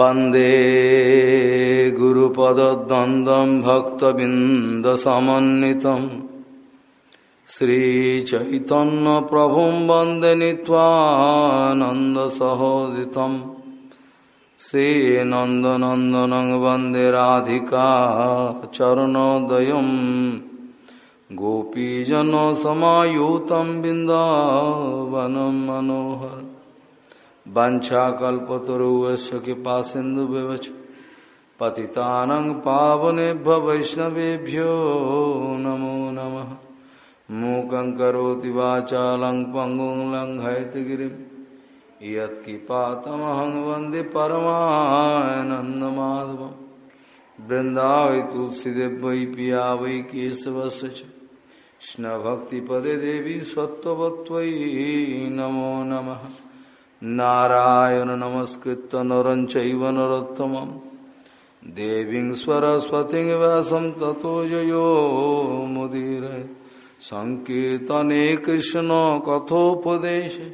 वंदे गुरुपदद्वन्द्वं भक्तबिन्दसमन्वितम् श्रीचैतन्यप्रभुं वंदे नीत्वानन्दसहोदितम् श्रीनन्दनन्दनं वंदे राधिका चरणोदयम् गोपीजनसमायुतं बिन्दावनं मनोहर वञ्चाकल्पतरुवस्य कृपा सिन्धुव्यवच पतितानं पावनेभ्य वैष्णवेभ्यो नमो नमः। मूकं करोति वाचालं पङ्गुं लङ्घयतगिरिं यत्किपातमहं वंदे परमानन्दमाधवं वै पिया वै कृष्णभक्तिपदे देवी सत्त्ववत्त्वयि नमो नमः। नारायण नमस्कृत नर चैव देवी सरस्वती व्यासम तथो मुदीर। संकर्तने कृष्ण कथोपदेश।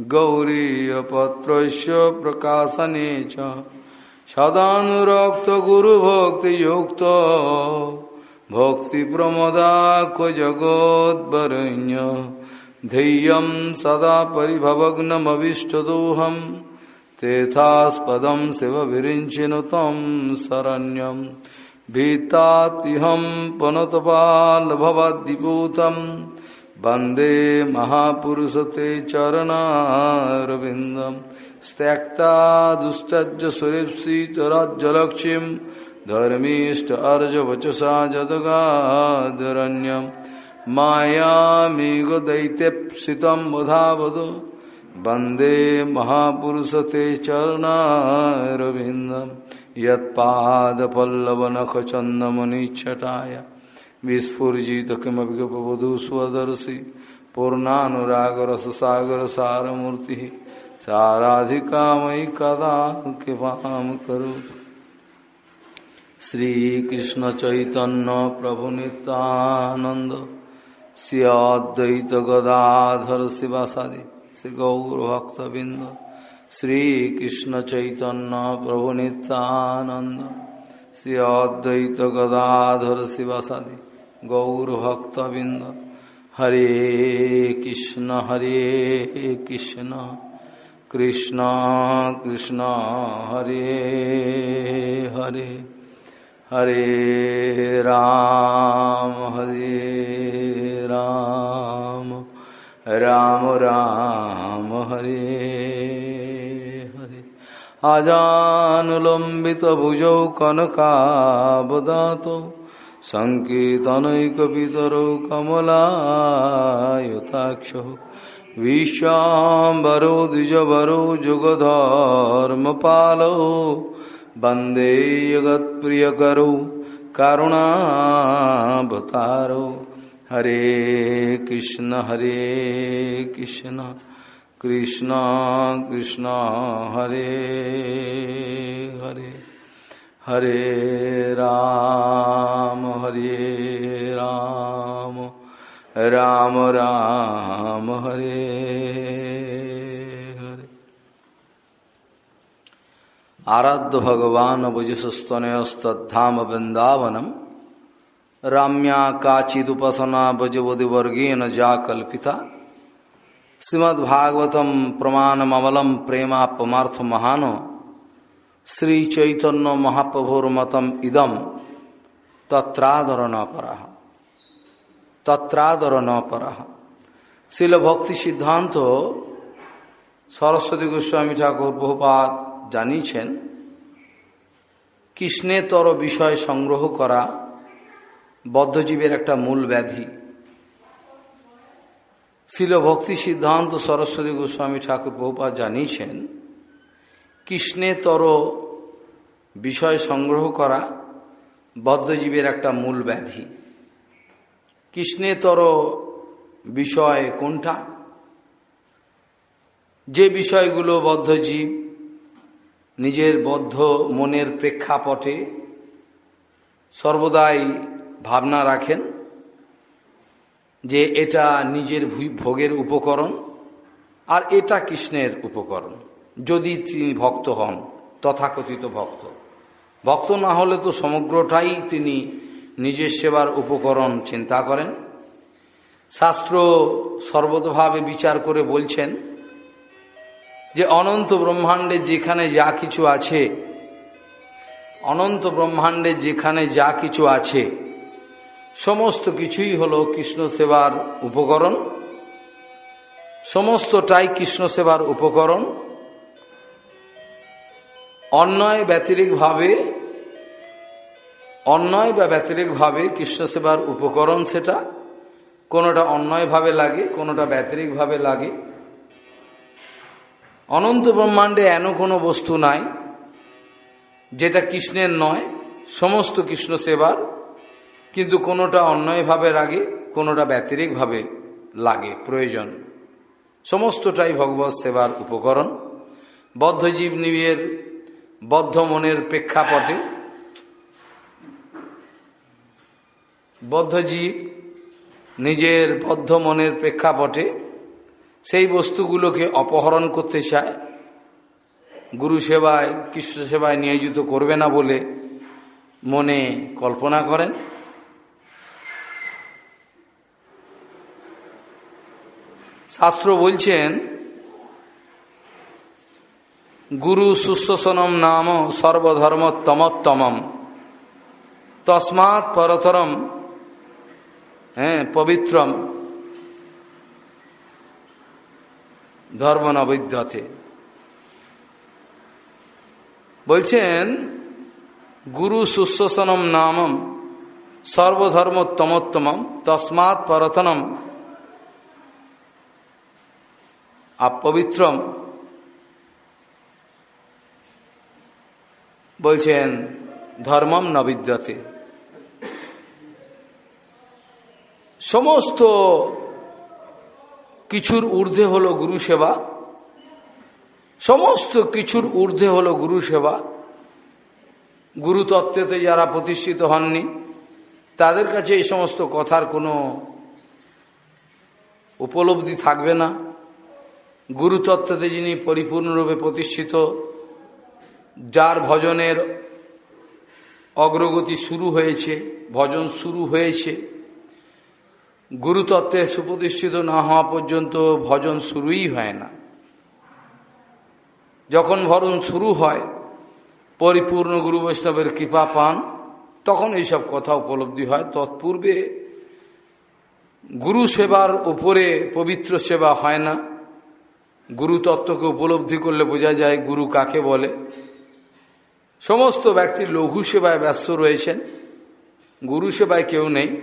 गौरीपत्र प्रकाशने सदाक्त गुरुभक्ति भक्ति प्रमदाख जगोदरण्य धैर्यं सदा परिभवग्नमविष्टदोहं, तेथास्पदं शिवविरिञ्चिनु तं शरण्यं। भीतात्यहं पुनतपालभवद्दिपूतं वंदे महापुरुषते चरणारविन्दं। त्यक्ता दुस्तज्ज सुरेप्सितराज्यलक्ष्मीं धर्मीष्ट अर्जवचसा जदगादरण्यम्। मायामेघ दैत्यप्सितम बुधा वंदे महापुरुष ते चरणारविंदम यदपल्लवनखचंदमनिछटाय विस्फुजित किमपि गपवधू स्वदर्शी। पूर्णानुरागरससागर सारूर्ति साराधिका मयि कदा कृपा करु श्रीकृष्ण चैतन्य प्रभु नितानंद श्रियाद्वैत गदाधर शिवासादि श्री गौरभक्तबिंद श्रीकृष्ण चैतन्य प्रभु नित्यानंद श्रियाद्वैत गदाधर शिवासादि, गौरभक्तबिंद, हरे कृष्ण हरे कृष्ण कृष्ण कृष्ण, हरे हरे हरे राम, हरे राम राम राम, हरे हरे। आजानुलम्बितभुजौ कनकावदातौ सङ्कीर्तनैकपितरौ कमलायुताक्षौ। विश्वाम्बरो द्विजवरो जुगधर्मपालौ। वंदे जगत्प्रियकरो, करुणावतारो। हरे कृष्ण हरे कृष्ण कृष्ण कृष्ण, हरे हरे हरे राम हरे राम राम राम, हरे हरे। आराध्य भगवान भुजस्तनयस्तधाम वृंदावनम। राम्या काचिदुपसना भजवदिवर्गेण जा कल्पिता श्रीमद्भागवतम प्रमाणमलम प्रेमापमार्थ महानो श्री चैतन्य महाप्रभुर्मतम इदम तत्रादर न पर तत्रादर न पर শিল ভক্তি সিদ্ধান্ত সরস্বতী গোস্বামী ঠাকুর বহুপাত জানিয়েছেন কৃষ্ণেতর বিষয় সংগ্রহ করা বদ্ধজীবের একটা মূল ব্যাধি। শিল ভক্তি সিদ্ধান্ত সরস্বতী গোস্বামী ঠাকুর বহুপাত জানিয়েছেন কৃষ্ণেতর বিষয় সংগ্রহ করা বদ্ধজীবের একটা মূল ব্যাধি। কৃষ্ণেতর বিষয় কোনটা? যে বিষয়গুলো বদ্ধজীব নিজের বদ্ধ মনের প্রেক্ষাপটে সর্বদাই ভাবনা রাখেন যে এটা নিজের ভোগের উপকরণ আর এটা কৃষ্ণের উপকরণ। যদি তিনি ভক্ত হন, তথাকথিত ভক্ত। ভক্ত না হলে তো সমগ্রটাই তিনি নিজের সেবার উপকরণ চিন্তা করেন। শাস্ত্র সর্বতভাবে বিচার করে বলছেন যে অনন্ত ব্রহ্মাণ্ডে যেখানে যা কিছু আছে, অনন্ত ব্রহ্মাণ্ডে যেখানে যা কিছু আছে সমস্ত কিছুই হল কৃষ্ণ সেবার উপকরণ। সমস্তটাই কৃষ্ণ সেবার উপকরণ। অন্যয় ব্যতিরিকভাবে অন্যয় বা ব্যতিরিকভাবে কৃষ্ণ সেবার উপকরণ সেটা। কোনোটা অন্যয়ভাবে লাগে, কোনোটা ব্যতিরিকভাবে লাগে। অনন্ত ব্রহ্মাণ্ডে এন কোনো বস্তু নাই, যেটা কৃষ্ণের নয়, সমস্ত কৃষ্ণ সেবার কিন্তু কোনোটা অন্যয়ভাবে লাগে কোনোটা ব্যতিরিকভাবে লাগে, প্রয়োজন। সমস্তটাই ভগবত সেবার উপকরণ। বদ্ধজীব নিবের বদ্ধ মনের প্রেক্ষাপটে বদ্ধজীব নিজের বদ্ধ মনের প্রেক্ষাপটে সেই বস্তুগুলোকে অপহরণ করতে চায়। গুরু সেবায়, কৃষ্ণ সেবায় নিয়োজিত করবে না বলে মনে কল্পনা করেন। শাস্ত্র বলছেন, গুরু সুশোসনম নাম সর্বধর্মতমোত্তমম তসমাৎ পরতরম হ্যাঁ পবিত্রম। ধর্ম নবৈদ্যতে বলছেন, গুরু সুশোসনম নামম সর্বধর্মোত্তমোত্তমম, তসমাৎ পরতনম আপবিত্রম বলছেন, ধর্মম নবিদ্যতে সমস্ত কিছুর ঊর্ধ্বে হলো গুরু সেবা। সমস্ত কিছুর ঊর্ধ্বে হলো গুরু সেবা। গুরু তত্ত্বেতে যারা প্রতিষ্ঠিত হননি, তাদের কাছে এই সমস্ত কথার কোনো উপলব্ধি থাকবে না। গুরুতত্ত্বতে যিনি পরিপূর্ণরূপে প্রতিষ্ঠিত, যার ভজনের অগ্রগতি শুরু হয়েছে, ভজন শুরু হয়েছে, গুরুতত্ত্বে সুপ্রতিষ্ঠিত না হওয়া পর্যন্ত ভজন শুরুই হয় না। যখন ভজন শুরু হয়, পরিপূর্ণ গুরু বৈষ্ণবের কৃপা পান, তখন এইসব কথা উপলব্ধি হয়। তৎপূর্বে গুরু সেবার উপরে পবিত্র সেবা হয় না। গুরু তত্ত্বকে উপলব্ধি করলে বোঝা যায় গুরু কাকে বলে। সমস্ত ব্যক্তি লঘু সেবায় ব্যস্ত রয়েছেন। গুরু সেবায় কেউ নেই।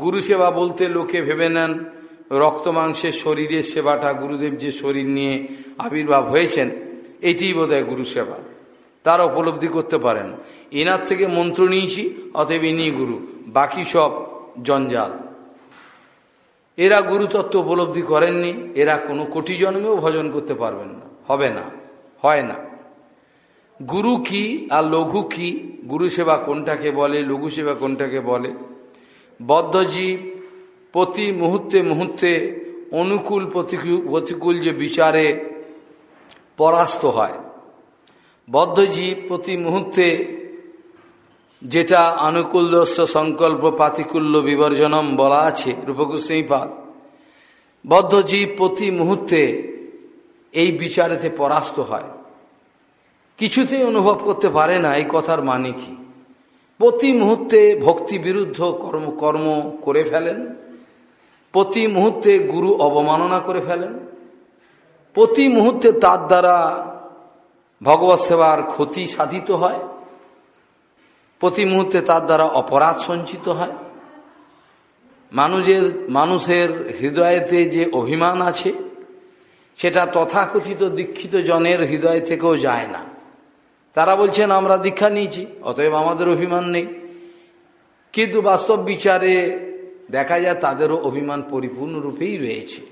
গুরু সেবা বলতে লোকে ভেবে নেন, রক্ত মাংসের শরীরের সেবাটা গুরুদেব যে শরীর নিয়ে আবির্ভাব হয়েছেন এটিই বোধ হয় গুরু সেবা। তারা উপলব্ধি করতে পারেন। এনার থেকে মন্ত্র নিয়েছি, অতএব ইনি গুরু, বাকি সব জঞ্জাল। এরা গুরুতত্ত্ব উপলব্ধি করেননি, এরা কোনো কোটি জন্মেও ভজন করতে পারবেন না, হবে না, হয় না। গুরু কি আর লঘু কি? গুরু সেবা কোনটাকে বলে, লঘু সেবা কোনটাকে বলে? বদ্ধজীব প্রতি মুহূর্তে মুহূর্তে অনুকূল প্রতিকূল যে বিচারে পরাস্ত হয়। বদ্ধজীব প্রতি মুহূর্তে যেটা আনুকূল্যস্য সংকল্প পাতিকুল্য বিবর্জনম বলা আছে রূপকুশ্রীপাল বদ্ধজীব প্রতি মুহূর্তে এই বিচারেতে পরাস্ত হয়। কিছুতেই অনুভব করতে পারে না এই কথার মানে কি? প্রতি মুহূর্তে ভক্তি বিরুদ্ধ কর্ম কর্ম করে ফেলেন। প্রতি মুহূর্তে গুরু অবমাননা করে ফেলেন। প্রতি মুহূর্তে তার দ্বারা ভগবত সেবার ক্ষতি সাধিত হয়। প্রতি মুহূর্তে তার দ্বারা অপরাধ সঞ্চিত হয়। মানুষের মানুষের হৃদয়েতে যে অভিমান আছে, সেটা তথাকথিত দীক্ষিত জনের হৃদয় থেকেও যায় না। তারা বলছেন, আমরা দীক্ষা নিয়েছি, অতএব আমাদের অভিমান নেই। কিন্তু বাস্তব বিচারে দেখা যায়, তাদেরও অভিমান পরিপূর্ণরূপেই রয়েছে।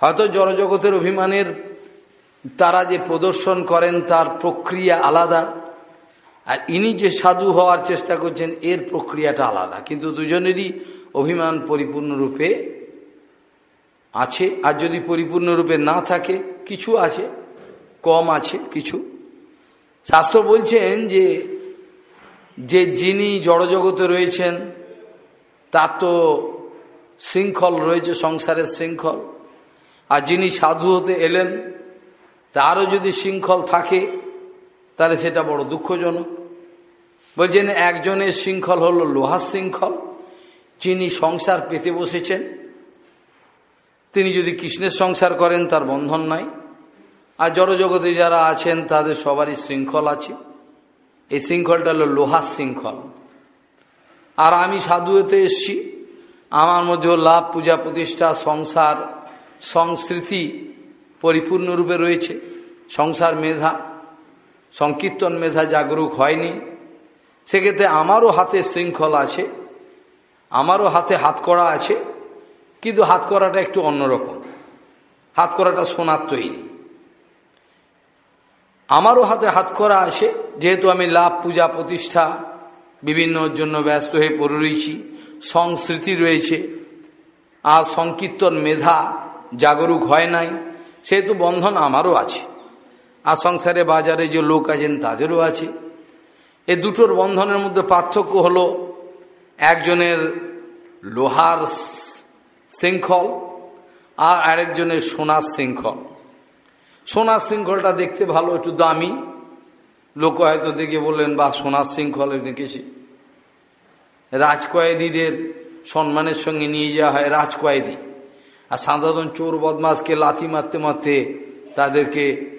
হয়তো জড়জগতের অভিমানের তারা যে প্রদর্শন করেন, তার প্রক্রিয়া আলাদা। আর ইনি যে সাধু হওয়ার চেষ্টা করছেন, এর প্রক্রিয়াটা আলাদা। কিন্তু দুজনেরই অভিমান পরিপূর্ণরূপে আছে। আর যদি পরিপূর্ণরূপে না থাকে, কিছু আছে, কম আছে, কিছু। শাস্ত্র বলছেন যে যে যিনি জড়জগতে রয়েছেন, তার তো শৃঙ্খল রয়েছে, সংসারের শৃঙ্খল। আর যিনি সাধু হতে এলেন, তারও যদি শৃঙ্খল থাকে তাহলে সেটা বড় দুঃখজনক। বলছেন, একজনের শৃঙ্খল হলো লোহার শৃঙ্খল, যিনি সংসার পেতে বসেছেন। তিনি যদি কৃষ্ণের সংসার করেন, তার বন্ধন নাই। আর জড়জগতে যারা আছেন, তাদের সবারই শৃঙ্খল আছে। এই শৃঙ্খলটা হলো লোহার শৃঙ্খল। আর আমি সাধু হতে এসছি। আমার মধ্যে লাভ, পূজা, প্রতিষ্ঠা, সংসার, সংস্কৃতি পরিপূর্ণরূপে রয়েছে। সংসার মেধা। সংকীর্তন মেধা জাগরুক হয়নি। সেক্ষেত্রে আমারও হাতে শৃঙ্খল আছে, আমারও হাতে হাত করা আছে, কিন্তু হাত করাটা একটু অন্যরকম। হাত করাটা সোনার তৈরি। আমারও হাতে হাত করা আছে, যেহেতু আমি লাভ পূজা প্রতিষ্ঠা বিভিন্ন জন্য ব্যস্ত হয়ে পড়ে রয়েছি, সংস্কৃতি রয়েছে, আর সংকীর্তন মেধা জাগরুক হয় নাই, সেহেতু বন্ধন আমারও আছে। আর সংসারে বাজারে যে লোক আছেন তাদেরও আছে। এ দুটোর বন্ধনের মধ্যে পার্থক্য হলো একজনের লোহার শৃঙ্খল আর আরেকজনের সোনার শৃঙ্খল। সোনার শৃঙ্খলটা দেখতে ভালো, একটু দামি। লোক হয়তো দেখে বললেন বা সোনার শৃঙ্খলে দেখেছি। রাজকয়েদিদের সম্মানের সঙ্গে নিয়ে যাওয়া হয় রাজকয়েদি। আর সাধারণ চোর বদমাসকে লাথি মারতে মারতে তাদেরকে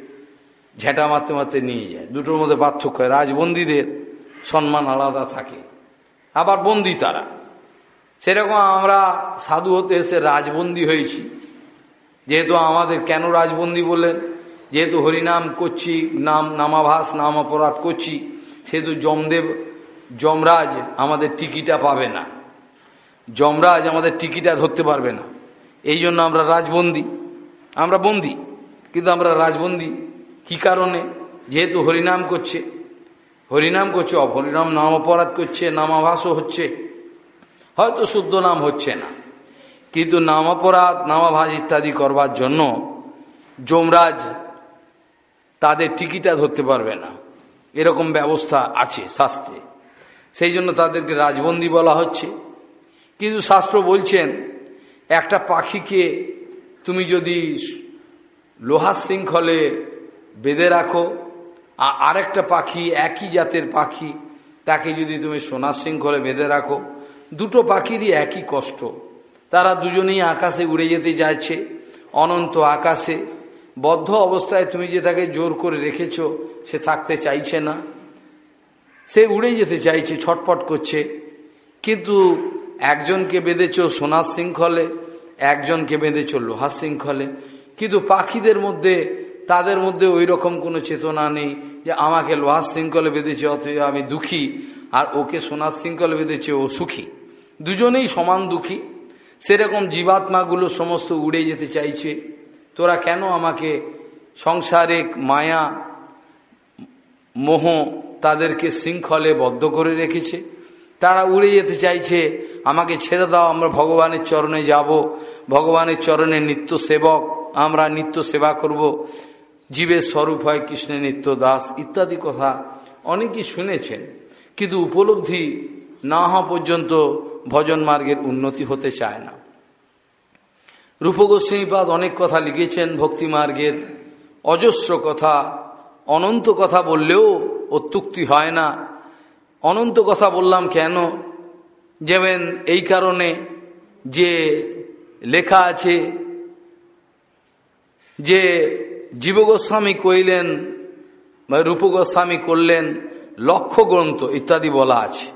ঝেঁটা মারতে মারতে নিয়ে যায়। দুটোর মধ্যে পার্থক্য হয়। রাজবন্দীদের সম্মান আলাদা থাকে। আবার বন্দি তারা। সেরকম আমরা সাধু হতে এসে রাজবন্দী হয়েছি। যেহেতু আমাদের কেন রাজবন্দী বললেন? যেহেতু হরিনাম করছি, নাম নামাভাস, নাম অপরাধ করছি, সেহেতু যমদেব, যমরাজ আমাদের টিকিটা পাবে না। যমরাজ আমাদের টিকিটা ধরতে পারবে না। এই জন্য আমরা রাজবন্দী। আমরা বন্দি, কিন্তু আমরা রাজবন্দী কি কারণে? যেহেতু হরিনাম করছে। হরিনাম করছে অপরিনাম নাম অপরাধ করছে নামাভাসও হচ্ছে। হয়তো শুদ্ধ নাম হচ্ছে না। কিন্তু নাম অপরাধ নামাভাস ইত্যাদি করবার জন্য যমরাজ তাদের টিকিটা ধরতে পারবে না। এরকম ব্যবস্থা আছে শাস্ত্রে। সেই জন্য তাদেরকে রাজবন্দী বলা হচ্ছে। কিন্তু শাস্ত্র বলছেন, একটা পাখিকে তুমি যদি লোহার শৃঙ্খলে বেঁধে রাখো। আর আরেকটা পাখি, একই জাতের পাখি, তাকে যদি তুমি সোনার শৃঙ্খলে বেঁধে রাখো, দুটো পাখিরই একই কষ্ট। তারা দুজনেই আকাশে উড়ে যেতে চাইছে, অনন্ত আকাশে। বদ্ধ অবস্থায় তুমি যে তাকে জোর করে রেখেছ, সে থাকতে চাইছে না। সে উড়ে যেতে চাইছে ছটপট করছে। কিন্তু একজনকে বেঁধেছ সোনার শৃঙ্খলে, একজনকে বেঁধেছ লোহার শৃঙ্খলে। কিন্তু পাখিদের মধ্যে তাদের মধ্যে ওই রকম কোনো চেতনা নেই যে আমাকে লোহার শৃঙ্খলে বেঁধেছে, অথচ আমি দুঃখী, আর ওকে সোনার শৃঙ্খলে বেঁধেছে ও সুখী। দুজনেই সমান দুঃখী। সেরকম জীবাত্মাগুলো সমস্ত উড়ে যেতে চাইছে। তোরা কেন আমাকে সংসারে মায়া, মোহ তাদেরকে শৃঙ্খলে বদ্ধ করে রেখেছে? তারা উড়ে যেতে চাইছে, আমাকে ছেড়ে দাও, আমরা ভগবানের চরণে যাব। ভগবানের চরণে নিত্য সেবক, আমরা নিত্য সেবা করব। জীবের স্বরূপ হয়, কৃষ্ণের নিত্য দাস ইত্যাদি কথা অনেকেই শুনেছেন। কিন্তু উপলব্ধি না হওয়া পর্যন্ত ভজন মার্গের উন্নতি হতে চায় না। রূপ গোস্বামীপাদ অনেক কথা লিখেছেন, ভক্তি মার্গের অজস্র কথা, অনন্ত কথা বললেও অত্যুক্তি হয় না। অনন্ত কথা বললাম কেন? যেমন এই কারণে যে লেখা আছে যে জীবগোস্বামী কইলেন বা রূপগোস্বামী করলেন লক্ষ্য গ্রন্থ ইত্যাদি বলা আছে।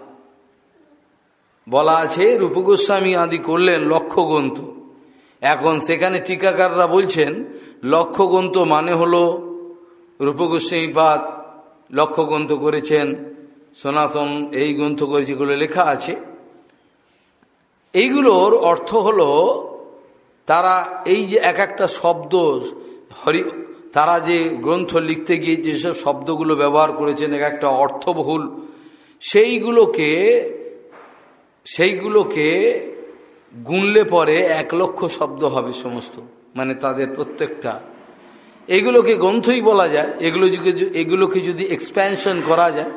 বলা আছে, রূপগোস্বামী আদি করলেন লক্ষ্য গ্রন্থ। এখন সেখানে টিকাকাররা বলছেন লক্ষ্য গ্রন্থ মানে হলো রূপগোস্বামীপাদ লক্ষ্য গ্রন্থ করেছেন, সনাতন এই গ্রন্থ করে যেগুলো লেখা আছে। এইগুলোর অর্থ হলো, তারা এই যে এক একটা শব্দ হরি, তারা যে গ্রন্থ লিখতে গিয়ে যেসব শব্দগুলো ব্যবহার করেছেন, এক একটা অর্থবহুল, সেইগুলোকে সেইগুলোকে গুনলে পরে এক লক্ষ শব্দ হবে সমস্ত মানে তাদের প্রত্যেকটা। এগুলোকে গ্রন্থই বলা যায়, এগুলো এগুলোকে যদি এক্সপ্যানশন করা যায়।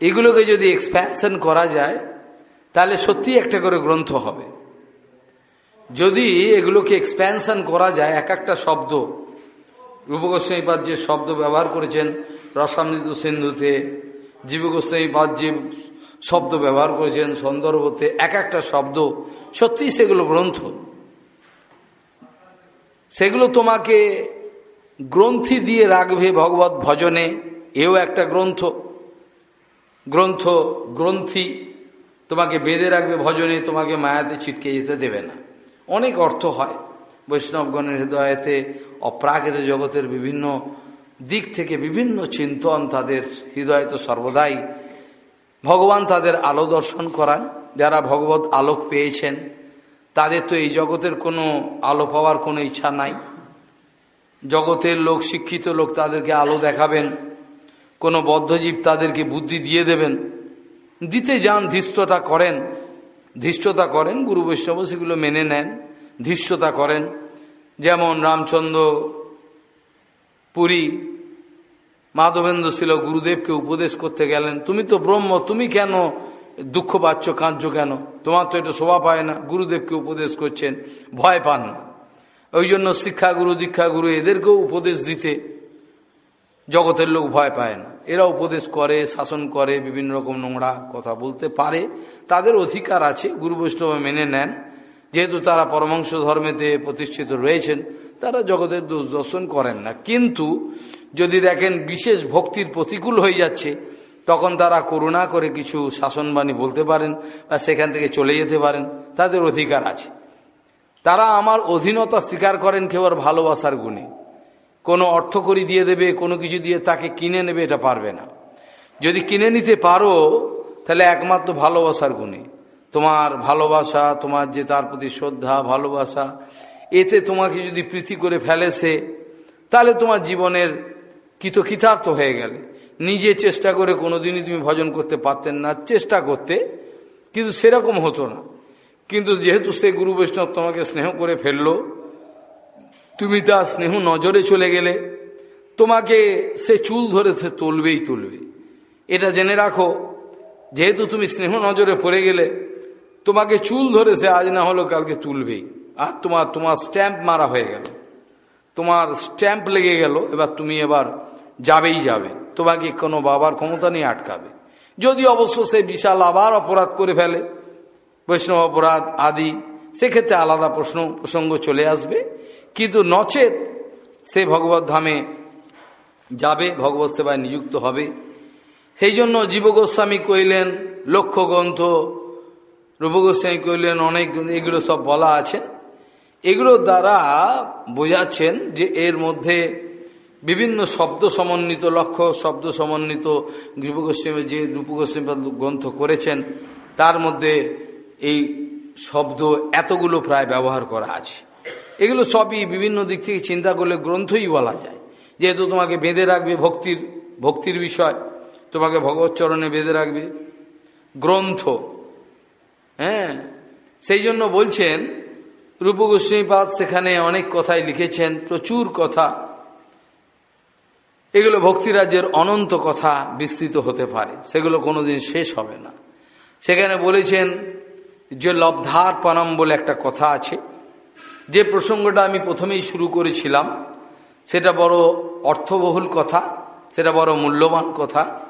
এগুলোকে যদি এক্সপ্যানশন করা যায় তাহলে সত্যি একটা করে গ্রন্থ হবে। যদি এগুলোকে এক্সপ্যানশন করা যায়, এক একটা শব্দ রূপগোস্বামীপাদ যে শব্দ ব্যবহার করেছেন, রসামৃত সিন্ধুতে জীবগোস্বামীপাদ যে শব্দ ব্যবহার করেছেন, সন্দর্ভতে এক একটা শব্দ, সত্যি সেগুলো গ্রন্থ। সেগুলো তোমাকে গ্রন্থি দিয়ে রাখবে ভগবত ভজনে, এও একটা গ্রন্থ। গ্রন্থ, গ্রন্থি তোমাকে বেঁধে রাখবে ভজনে, তোমাকে মায়াতে ছিটকে যেতে দেবে না। অনেক অর্থ হয়। বৈষ্ণবগণের হৃদয়তে অপ্রাকৃত জগতের বিভিন্ন দিক থেকে বিভিন্ন চিন্তন তাদের হৃদয় তো সর্বদাই। ভগবান তাদের আলো দর্শন করান। যারা ভগবত আলোক পেয়েছেন, তাদের তো এই জগতের কোনো আলো পাওয়ার কোনো ইচ্ছা নাই। জগতের লোক, শিক্ষিত লোক তাদেরকে আলো দেখাবেন। কোনো বদ্ধজীব তাদেরকে বুদ্ধি দিয়ে দেবেন। দিতে যান, ধৃষ্টতা করেন ধৃষ্টতা করেন, গুরু বৈষ্ণব সেগুলো মেনে নেন, ধৃষ্টতা করেন। যেমন রামচন্দ্র পুরী, মাধবেন্দ্র ছিল গুরুদেবকে উপদেশ করতে গেলেন, তুমি তো ব্রহ্ম, তুমি কেন দুঃখ পাচ্ছ, কাঁদছ কেন? তোমার তো এটা শোভা পায় না, গুরুদেবকে উপদেশ করছেন, ভয় পান না। ওই জন্য শিক্ষাগুরু, দীক্ষাগুরু এদেরকেও উপদেশ দিতে জগতের লোক ভয় পায় না। এরা উপদেশ করে, শাসন করে, বিভিন্ন রকম নোংরা কথা বলতে পারে। তাদের অধিকার আছে গুরু বৈষ্ণব মেনে নেন। যেহেতু তারা পরমাংশ ধর্মেতে প্রতিষ্ঠিত রয়েছেন, তারা জগতের দোষ দর্শন করেন না। কিন্তু যদি দেখেন বিশেষ ভক্তির প্রতিকূল হয়ে যাচ্ছে, তখন তারা করুণা করে কিছু শাসনবাণী বলতে পারেন বা সেখান থেকে চলে যেতে পারেন। তাদের অধিকার আছে। তারা আমার অধীনতা স্বীকার করেন কেবল ভালোবাসার গুণে। কোনো অর্থ করি দিয়ে দেবে, কোনো কিছু দিয়ে তাকে কিনে নেবে, এটা পারবে না। যদি কিনে নিতে পারো, তাহলে একমাত্র ভালোবাসার গুণে। তোমার ভালোবাসা, তোমার যে তার প্রতি শ্রদ্ধা, ভালোবাসা, এতে তোমাকে যদি প্রীতি করে ফেলেছে, তাহলে তোমার জীবনের কৃতকৃতার্থ হয়ে গেলে। নিজে চেষ্টা করে কোনোদিনই তুমি ভজন করতে পারতেন না, চেষ্টা করতে, কিন্তু সেরকম হতো না। কিন্তু যেহেতু সে গুরু বৈষ্ণব তোমাকে স্নেহ করে ফেলল তুমি তার স্নেহ নজরে চলে গেলে, তোমাকে সে চুল ধরে সে তুলবেই তুলবে। এটা জেনে রাখো, যেহেতু তুমি স্নেহ নজরে পড়ে গেলে, তোমাকে চুল ধরে সে আজ না হলো কালকে তুলবেই। আর তোমার তোমার স্ট্যাম্প মারা হয়ে গেল। তোমার স্ট্যাম্প লেগে গেল, এবার তুমি এবার যাবেই যাবে। তোমাকে কোনো বাবার ক্ষমতা নিয়ে আটকাবে। যদি অবশ্য সে বিশাল আবার অপরাধ করে ফেলে, বৈষ্ণব অপরাধ আদি, সেক্ষেত্রে আলাদা প্রশ্ন, প্রসঙ্গ চলে আসবে। কিন্তু নচেত সে ভগবত ধামে যাবে, ভগবত সেবায় নিযুক্ত হবে। সেই জন্য জীবগোস্বামী কইলেন লক্ষ্য গ্রন্থ রূপগোস্বামী কইলেন অনেক এগুলো সব বলা আছে। এগুলোর দ্বারা বোঝাচ্ছেন যে এর মধ্যে বিভিন্ন শব্দ সমন্বিত লক্ষ্য শব্দ সমন্বিত রূপগোস্বামী যে রূপগোস্বামী গ্রন্থ করেছেন, তার মধ্যে এই শব্দ এতগুলো প্রায় ব্যবহার করা আছে। এগুলো সবই বিভিন্ন দিক থেকে চিন্তা করলে গ্রন্থই বলা যায়। যেহেতু তোমাকে বেঁধে রাখবে ভক্তির ভক্তির বিষয়, তোমাকে ভগবত চরণে বেঁধে রাখবে। গ্রন্থ হ্যাঁ? সেই জন্য বলছেন, রূপ গোস্বামীপাদ সেখানে অনেক কথাই লিখেছেন, প্রচুর কথা। এগুলো ভক্তিরাজ্যের অনন্ত কথা বিস্তৃত হতে পারে, সেগুলো কোনোদিন শেষ হবে না। সেখানে বলেছেন যে লব্ধার পানাম বলে একটা কথা আছে যে প্রসঙ্গটা আমি প্রথমেই শুরু করেছিলাম, সেটা বড় অর্থবহুল কথা, সেটা বড় মূল্যবান কথা,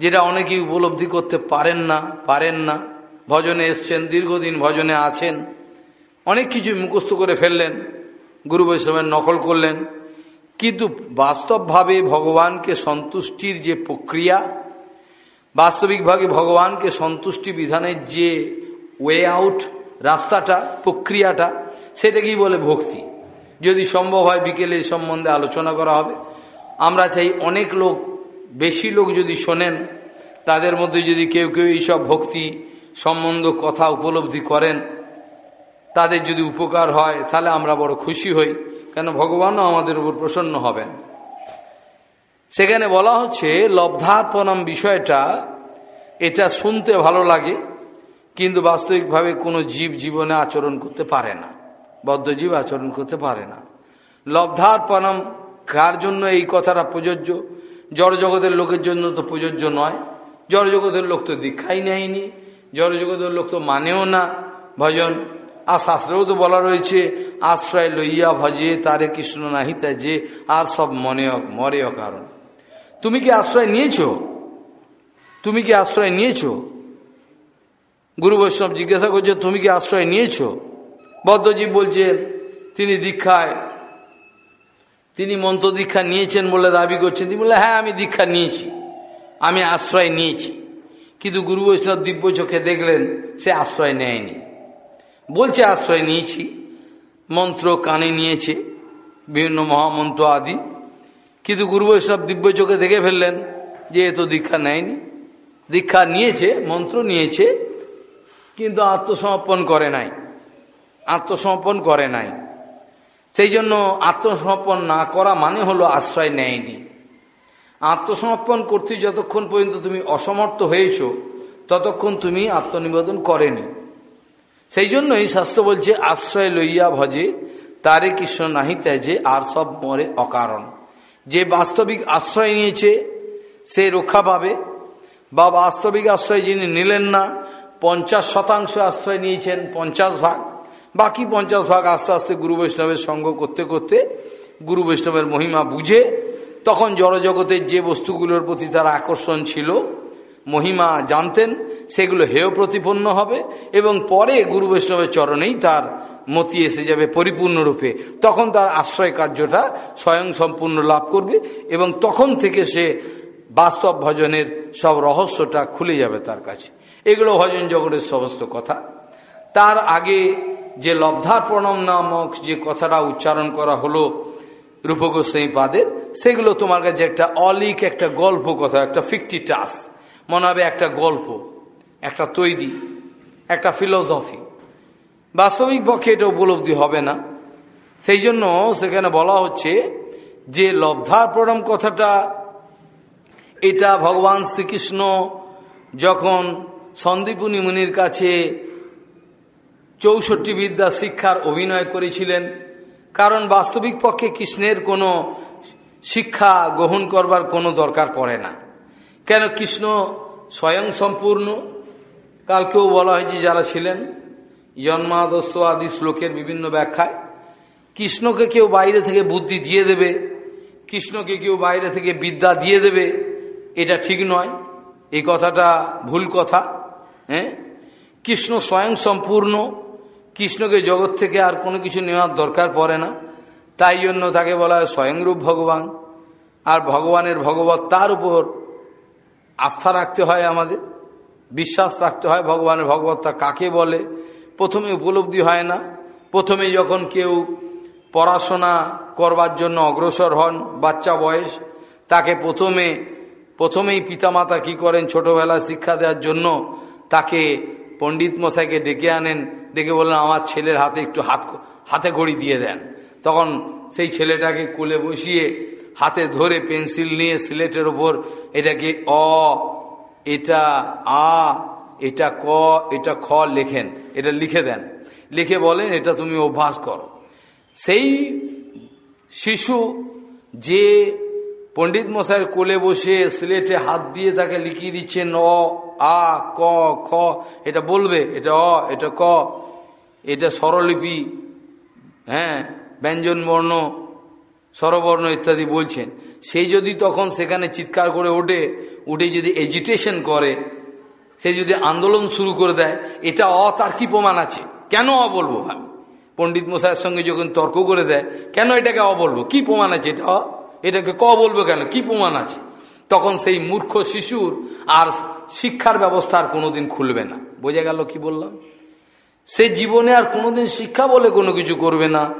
যেটা অনেকেই উপলব্ধি করতে পারেন না পারেন না। ভজনে এসছেন, দীর্ঘদিন ভজনে আছেন, অনেক কিছু মুখস্থ করে ফেললেন, গুরু বৈষ্ণবের নকল করলেন। কিন্তু বাস্তবভাবে ভগবানকে সন্তুষ্টির যে প্রক্রিয়া, বাস্তবিকভাবে ভগবানকে সন্তুষ্টি বিধানের যে ওয়ে আউট রাস্তাটা, প্রক্রিয়াটা সেটাকেই বলে ভক্তি। যদি সম্ভব হয় বিকেলে সম্বন্ধে আলোচনা করা হবে। আমরা চাই অনেক লোক, বেশি লোক যদি শোনেন, তাদের মধ্যে যদি কেউ কেউ এইসব ভক্তি সম্বন্ধ কথা উপলব্ধি করেন, তাদের যদি উপকার হয়, তাহলে আমরা বড় খুশি হই। কেন ভগবানও আমাদের উপর প্রসন্ন হবেন। সেখানে বলা হচ্ছে, লব্ধার্পণম বিষয়টা, এটা শুনতে ভালো লাগে, কিন্তু বাস্তবিকভাবে কোনো জীব জীবনে আচরণ করতে পারে না। বদ্ধজীব আচরণ করতে পারে না। লব্ধার কার জন্য এই কথাটা প্রযোজ্য? জড়জগতের লোকের জন্য তো প্রযোজ্য নয়। জড়জগতের লোক তো দীক্ষাই নেয়নি। জড়জগতের লোক তো মানেও না। ভজন, আর শাস্ত্রেও তো বলা রয়েছে, আশ্রয় লইয়া ভজে, তারে কৃষ্ণ নাহি যে আর সব মনে মরে কারণ তুমি কি আশ্রয় নিয়েছ? তুমি কি আশ্রয় নিয়েছ? গুরু বৈষ্ণব জিজ্ঞাসা করছে, তুমি কি আশ্রয় নিয়েছ? বদ্ধজীব বলছেন তিনি দীক্ষায়, তিনি মন্ত্র দীক্ষা নিয়েছেন বলে দাবি করছেন। তিনি বলে হ্যাঁ আমি দীক্ষা নিয়েছি, আমি আশ্রয় নিয়েছি। কিন্তু গুরু বৈষ্ণব দিব্য চোখে দেখলেন, সে আশ্রয় নেয়নি। বলছে, আশ্রয় নিয়েছি, মন্ত্র কানে নিয়েছে, বিভিন্ন মহামন্ত্র আদি। কিন্তু গুরু বৈষ্ণব দিব্য চোখে দেখে ফেললেন যে এ তো দীক্ষা নেয়নি। দীক্ষা নিয়েছে, মন্ত্র নিয়েছে, কিন্তু আত্মসমর্পণ করে নাই। আত্মসমর্পণ করে নাই। সেই জন্য আত্মসমর্পণ না করা মানে হলো আশ্রয় নেয়নি। আত্মসমর্পণ করতে যতক্ষণ পর্যন্ত তুমি অসমর্থ হয়েছ, ততক্ষণ তুমি আত্মনিবেদন করেনি। সেই জন্যই শাস্ত্র বলছে, আশ্রয় লইয়া ভজে, তারে কৃষ্ণ নাহি ত্যাজে, আর সব মরে অকারণ। যে বাস্তবিক আশ্রয় নিয়েছে, সে রক্ষা পাবে। বা বাস্তবিক আশ্রয় যিনি নিলেন না, পঞ্চাশ শতাংশ আশ্রয় নিয়েছেন, পঞ্চাশ ভাগ। বাকি পঞ্চাশ ভাগ আস্তে আস্তে গুরু বৈষ্ণবের সঙ্গ করতে করতে গুরু বৈষ্ণবের মহিমা বুঝে তখন জড়জগতের যে বস্তুগুলোর প্রতি তার আকর্ষণ ছিল, মহিমা জানতেন, সেগুলো হেয় প্রতিপন্ন হবে এবং পরে গুরু বৈষ্ণবের চরণেই তার মতি এসে যাবে পরিপূর্ণরূপে। তখন তার আশ্রয় কার্যটা স্বয়ং সম্পূর্ণ লাভ করবে এবং তখন থেকে সে বাস্তব ভজনের সব রহস্যটা খুলে যাবে তার কাছে। এগুলো ভজন জগতের সমস্ত কথা। তার আগে যে লব্ধার প্রণম নামক যে কথাটা উচ্চারণ করা হলো রূপগোস্বামী পাদের সেগুলো তোমার কাছে একটা অলিক একটা গল্প কথা, একটা ফিকটি টাস মনে হবে একটা গল্প, একটা তৈরি, একটা ফিলোসফি বাস্তবিক পক্ষে এটা উপলব্ধি হবে না। সেই জন্য সেখানে বলা হচ্ছে যে লব্ধার প্রণম কথাটা, এটা ভগবান শ্রীকৃষ্ণ যখন সন্দীপুনি মুনির কাছে চৌষট্টি বিদ্যা শিক্ষার অভিনয় করেছিলেন। কারণ বাস্তবিক পক্ষে কৃষ্ণের কোনো শিক্ষা গ্রহণ করবার কোনো দরকার পড়ে না। কেন কৃষ্ণ স্বয়ং সম্পূর্ণ? কালকেও বলা হয়েছে যারা ছিলেন জন্মাদস্য আদি শ্লোকের বিভিন্ন ব্যাখ্যায়, কৃষ্ণকে কেউ বাইরে থেকে বুদ্ধি দিয়ে দেবে, কৃষ্ণকে কেউ বাইরে থেকে বিদ্যা দিয়ে দেবে, এটা ঠিক নয়। এই কথাটা ভুল কথা হ্যাঁ? কৃষ্ণ স্বয়ং সম্পূর্ণ কৃষ্ণকে জগৎ থেকে আর কোনো কিছু নেওয়ার দরকার পড়ে না। তাই জন্য তাকে বলা হয় স্বয়ংরূপ ভগবান। আর ভগবানের ভগবত তার উপর আস্থা রাখতে হয় আমাদের। বিশ্বাস রাখতে হয় ভগবানের ভগবত্তা কাকে বলে। প্রথমে উপলব্ধি হয় না। প্রথমে যখন কেউ পড়াশোনা করবার জন্য অগ্রসর হন, বাচ্চা বয়স, তাকে প্রথমে, প্রথমেই পিতামাতা কি করেন ছোটবেলা শিক্ষা দেওয়ার জন্য তাকে পণ্ডিত মশাইকে ডেকে আনেন। ডেকে বললেন, আমার ছেলের হাতে একটু হাত হাতে ঘড়ি দিয়ে দেন। তখন সেই ছেলেটাকে কুলে বসিয়ে হাতে ধরে পেন্সিল নিয়ে সিলেটের ওপর এটাকে অ, এটা আ, এটা ক, এটা খ লেখেন। এটা লিখে দেন। লিখে বলেন, এটা তুমি অভ্যাস করো। সেই শিশু যে পণ্ডিত মশাইয়ের কোলে বসে সিলেটে হাত দিয়ে তাকে লিখিয়ে দিচ্ছেন অ আ, ক, খ। এটা বলবে, এটা অ, এটা ক। এটা স্বরলিপি হ্যাঁ ব্যঞ্জন, বর্ণ, স্বরবর্ণ ইত্যাদি বলছেন। সেই যদি তখন সেখানে চিৎকার করে ওঠে, উঠে যদি এজিটেশন করে, সে যদি আন্দোলন শুরু করে দেয়, এটা অ, তার কি প্রমাণ আছে? কেন অ বলব আমি পণ্ডিত মশাইয়ের সঙ্গে যখন তর্ক করে দেয়, কেন এটাকে অ বলব? কি প্রমাণ আছে এটা? অ এটাকে ক বলব কেন? কি প্রমাণ আছে? তখন সেই মূর্খ শিশুর আর শিক্ষার ব্যবস্থা আর কোনোদিন খুলবে না। বোঝা গেল কি বললাম? সে জীবনে আর কোনোদিন শিক্ষা বলে কোনো কিছু করবে না।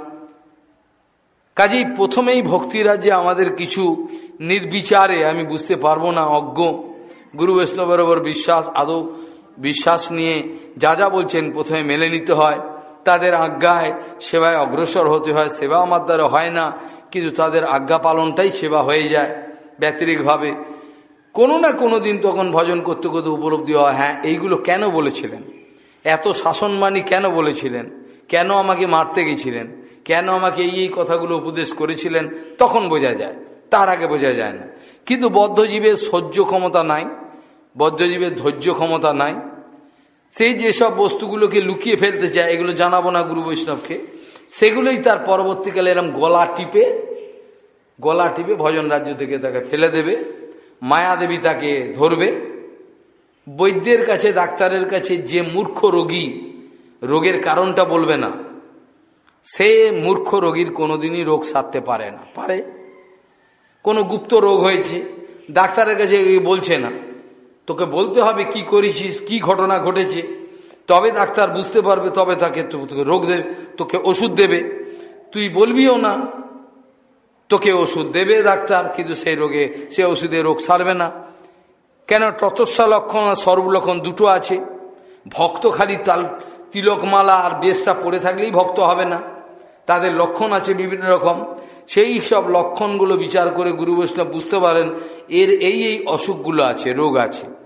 কাজেই প্রথমেই ভক্তিরা যে আমাদের কিছু নির্বিচারে, আমি বুঝতে পারব না, অজ্ঞ গুরু বৈষ্ণবের ওপর বিশ্বাস, আদৌ বিশ্বাস নিয়ে যা যা বলছেন প্রথমে মেলে নিতে হয়। তাদের আজ্ঞায়, সেবায় অগ্রসর হতে হয়, সেবা আমার দ্বারা হয় না। কিন্তু তাদের আজ্ঞা পালনটাই সেবা হয়ে যায় ব্যতিরিকভাবে। কোনো না কোনো দিন তখন ভজন করতে করতে উপলব্ধি হয় হ্যাঁ এইগুলো কেন বলেছিলেন? এত শাসনবাণী কেন বলেছিলেন? কেন আমাকে মারতে গেছিলেন? কেন আমাকে এই এই কথাগুলো উপদেশ করেছিলেন? তখন বোঝা যায়, তার আগে বোঝা যায় না। কিন্তু বদ্ধজীবের সহ্য ক্ষমতা নাই, বদ্ধজীবের ধৈর্য ক্ষমতা নাই। সেই যেসব বস্তুগুলোকে লুকিয়ে ফেলতে চায়, এগুলো জানাব না গুরু বৈষ্ণবকে। সেগুলোই তার পরবর্তীকালে এরম গলা টিপে গলা টিপে ভজন রাজ্য থেকে তাকে ফেলে দেবে। মায়াদেবী তাকে ধরবে। বৈদ্যের কাছে, ডাক্তারের কাছে যে মূর্খ রোগী, রোগের কারণটা বলবে না। সে মূর্খ রোগীর কোনোদিনই রোগ সারতে পারে না। পারে। কোনো গুপ্ত রোগ হয়েছে। ডাক্তারের কাছে বলছে না। তোকে বলতে হবে কি করেছিস, কি ঘটনা ঘটেছে। তবে ডাক্তার বুঝতে পারবে, তবে তাকে তোকে রোগ দেবে, তোকে ওষুধ দেবে। তুই বলবিও না, তোকে ওষুধ দেবে ডাক্তার, কিন্তু সেই রোগে সে ওষুধে রোগ সারবে না। কেন? ততস্যা লক্ষণ আর সর্বলক্ষণ দুটো আছে। ভক্ত খালি তাল, তিলকমালা আর বেশটা পড়ে থাকলেই ভক্ত হবে না। তাদের লক্ষণ আছে বিভিন্ন রকম। সেই সব লক্ষণগুলো বিচার করে গুরু বৈষ্ণব বুঝতে পারেন, এর এই এই অসুখগুলো আছে, রোগ আছে।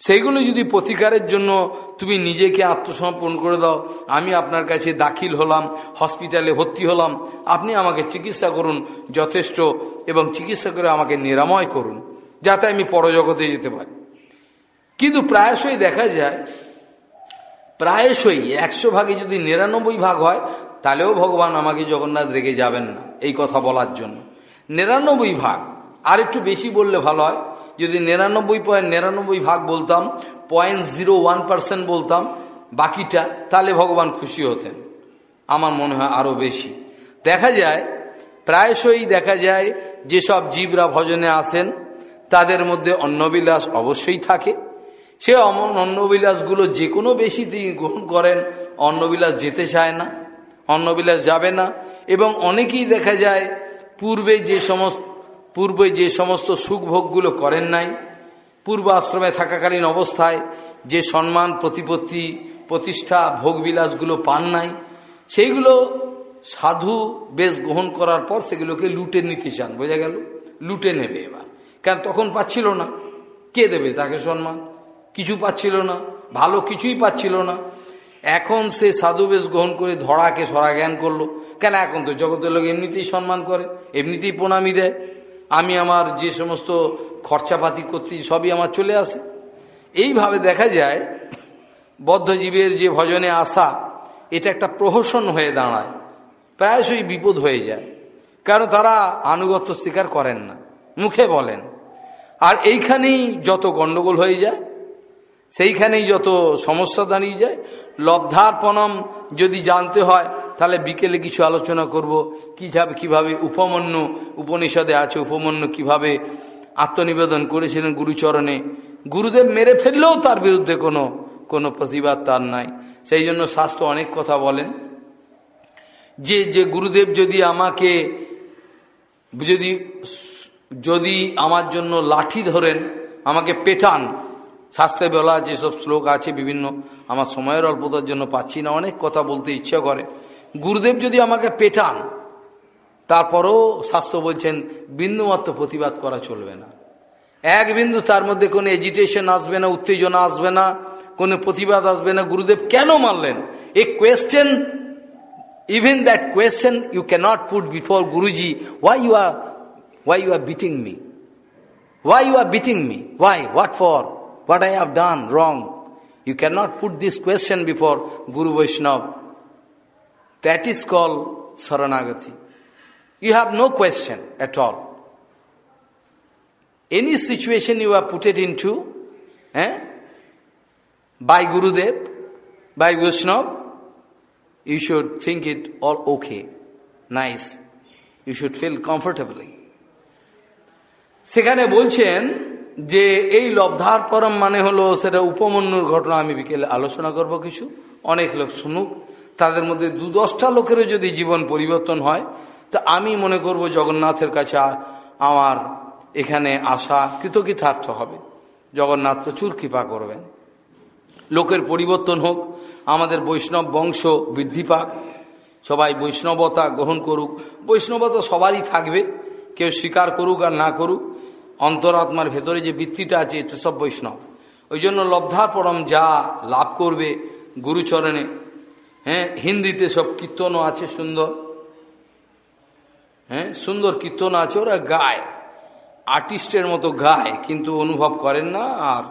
সেইগুলো যদি প্রতিকারের জন্য তুমি নিজেকে আত্মসমর্পণ করে দাও, আমি আপনার কাছে দাখিল হলাম, হসপিটালে ভর্তি হলাম, আপনি আমাকে চিকিৎসা করুন যথেষ্ট এবং চিকিৎসা করে আমাকে নিরাময় করুন, যাতে আমি পরজগতে যেতে পারি। কিন্তু প্রায়শই দেখা যায়, প্রায়শই একশো ভাগে যদি নিরানব্বই ভাগ হয়, তাহলেও ভগবান আমাকে জগন্নাথ রেগে যাবেন না, এই কথা বলার জন্য। নিরানব্বই ভাগ আর একটু বেশি বললে ভালো হয়। যদি নিরানব্বই পয়েন্ট নিরানব্বই ভাগ বলতাম, পয়েন্ট জিরো ওয়ান পার্সেন্ট বলতাম, বাকিটা, তাহলে ভগবান খুশি হতেন। আমার মনে হয় আরও বেশি। দেখা যায়, প্রায়শই দেখা যায়, যেসব জীবরা ভজনে আসেন, তাদের মধ্যে অন্নবিলাস অবশ্যই থাকে। সে অমন অন্নবিলাসগুলো যে কোনো বেশি তিনি গ্রহণ করেন, অন্নবিলাস যেতে চায় না, অন্নবিলাস যাবে না। এবং অনেকেই দেখা যায়, পূর্বে যে সমস্ত পূর্বে যে সমস্ত সুখভোগগুলো করেন নাই পূর্ব আশ্রমে থাকাকালীন অবস্থায় যে সম্মান, প্রতিপত্তি, প্রতিষ্ঠা, ভোগবিলাসগুলো পান নাই, সেইগুলো সাধু বেশ গ্রহণ করার পর সেগুলোকে লুটে নিতে চান, বোঝা গেল? লুটে নেবে এবার। কেন তখন পাচ্ছিল না। কে দেবে তাকে সম্মান? কিছু পাচ্ছিল না। ভালো কিছুই পাচ্ছিল না। এখন সে সাধু বেশ গ্রহণ করে ধরাকে সরা জ্ঞান করল। কেন এখন তো জগতের লোক এমনিতেই সম্মান করে, এমনিতেই প্রণামী দেয়। আমি আমার যে সমস্ত খরচাপাতি করতে সবই আমার চলে আসে। এইভাবে দেখা যায়, বদ্ধজীবের যে ভজনে আসা, এটা একটা প্রহসন হয়ে দাঁড়ায়, প্রায়শই বিপদ হয়ে যায়। কারণ তারা আনুগত্য স্বীকার করেন না, মুখে বলেন। আর এইখানেই যত গণ্ডগোল হয়ে যায়, সেইখানেই যত সমস্যা দাঁড়িয়ে যায়, লব্ধার্পণম যদি জানতে হয় তাহলে বিকেলে কিছু আলোচনা করব। কীভাবে, কীভাবে উপমন্য, উপনিষদে আছে উপমন্য কীভাবে আত্মনিবেদন করেছিলেন গুরুচরণে। গুরুদেব মেরে ফেললেও তার বিরুদ্ধে কোনো কোনো প্রতিবাদ তার নাই। সেই জন্য শাস্ত্র অনেক কথা বলেন। যে যে গুরুদেব যদি আমাকে, যদি যদি আমার জন্য লাঠি ধরেন, আমাকে পেটান, শাস্ত্রে বলা যেসব শ্লোক আছে বিভিন্ন, আমার সময়ের অল্পতার জন্য পাচ্ছি না, অনেক কথা বলতে ইচ্ছা করে। গুরুদেব যদি আমাকে পেটান, তারপরও শাস্ত্র বলছেন, বিন্দুমাত্র প্রতিবাদ করা চলবে না। এক বিন্দু তার মধ্যে কোনো এজিটেশন আসবে না, উত্তেজনা আসবে না, কোনো প্রতিবাদ আসবে না। গুরুদেব কেন মারলেন a question even that question you cannot put before Guruji why you are why you are beating me why you are beating me why what for what I have done wrong. You cannot put this question before Guru Vaishnava. That is call শরণাগতি you have no question at all any situation you are puted into হ্যাঁ by Gurudev by Vaishnava you should think it all okay nice you should feel comfortably সেখানে বলছেন যে এই লব্ধার পরম মানে হলো সেটা উপমন্যুর ঘটনা, আমি বিকেলে আলোচনা করব কিছু। অনেক লোক শুনুক। তাদের মধ্যে দু দশটা লোকেরও যদি জীবন পরিবর্তন হয়, তা আমি মনে করব জগন্নাথের কাছে আমার এখানে আসা কৃতকৃতার্থ হবে। জগন্নাথ প্রচুর কৃপা করবেন। লোকের পরিবর্তন হোক, আমাদের বৈষ্ণব বংশ বৃদ্ধি পাক, সবাই বৈষ্ণবতা গ্রহণ করুক। বৈষ্ণবতা সবারই থাকবে, কেউ স্বীকার করুক আর না করুক। অন্তরাত্মার ভেতরে যে বৃত্তিটা আছে, এটা সব বৈষ্ণব। ওই জন্য লব্ধার পরম যা লাভ করবে গুরুচরণে হ্যাঁ হিন্দিতে সব কীর্তনও আছে সুন্দর। হ্যাঁ সুন্দর কীর্তন আছে, ওরা গায়। আর্টিস্টের মতো গায়, কিন্তু অনুভব করেন না, আর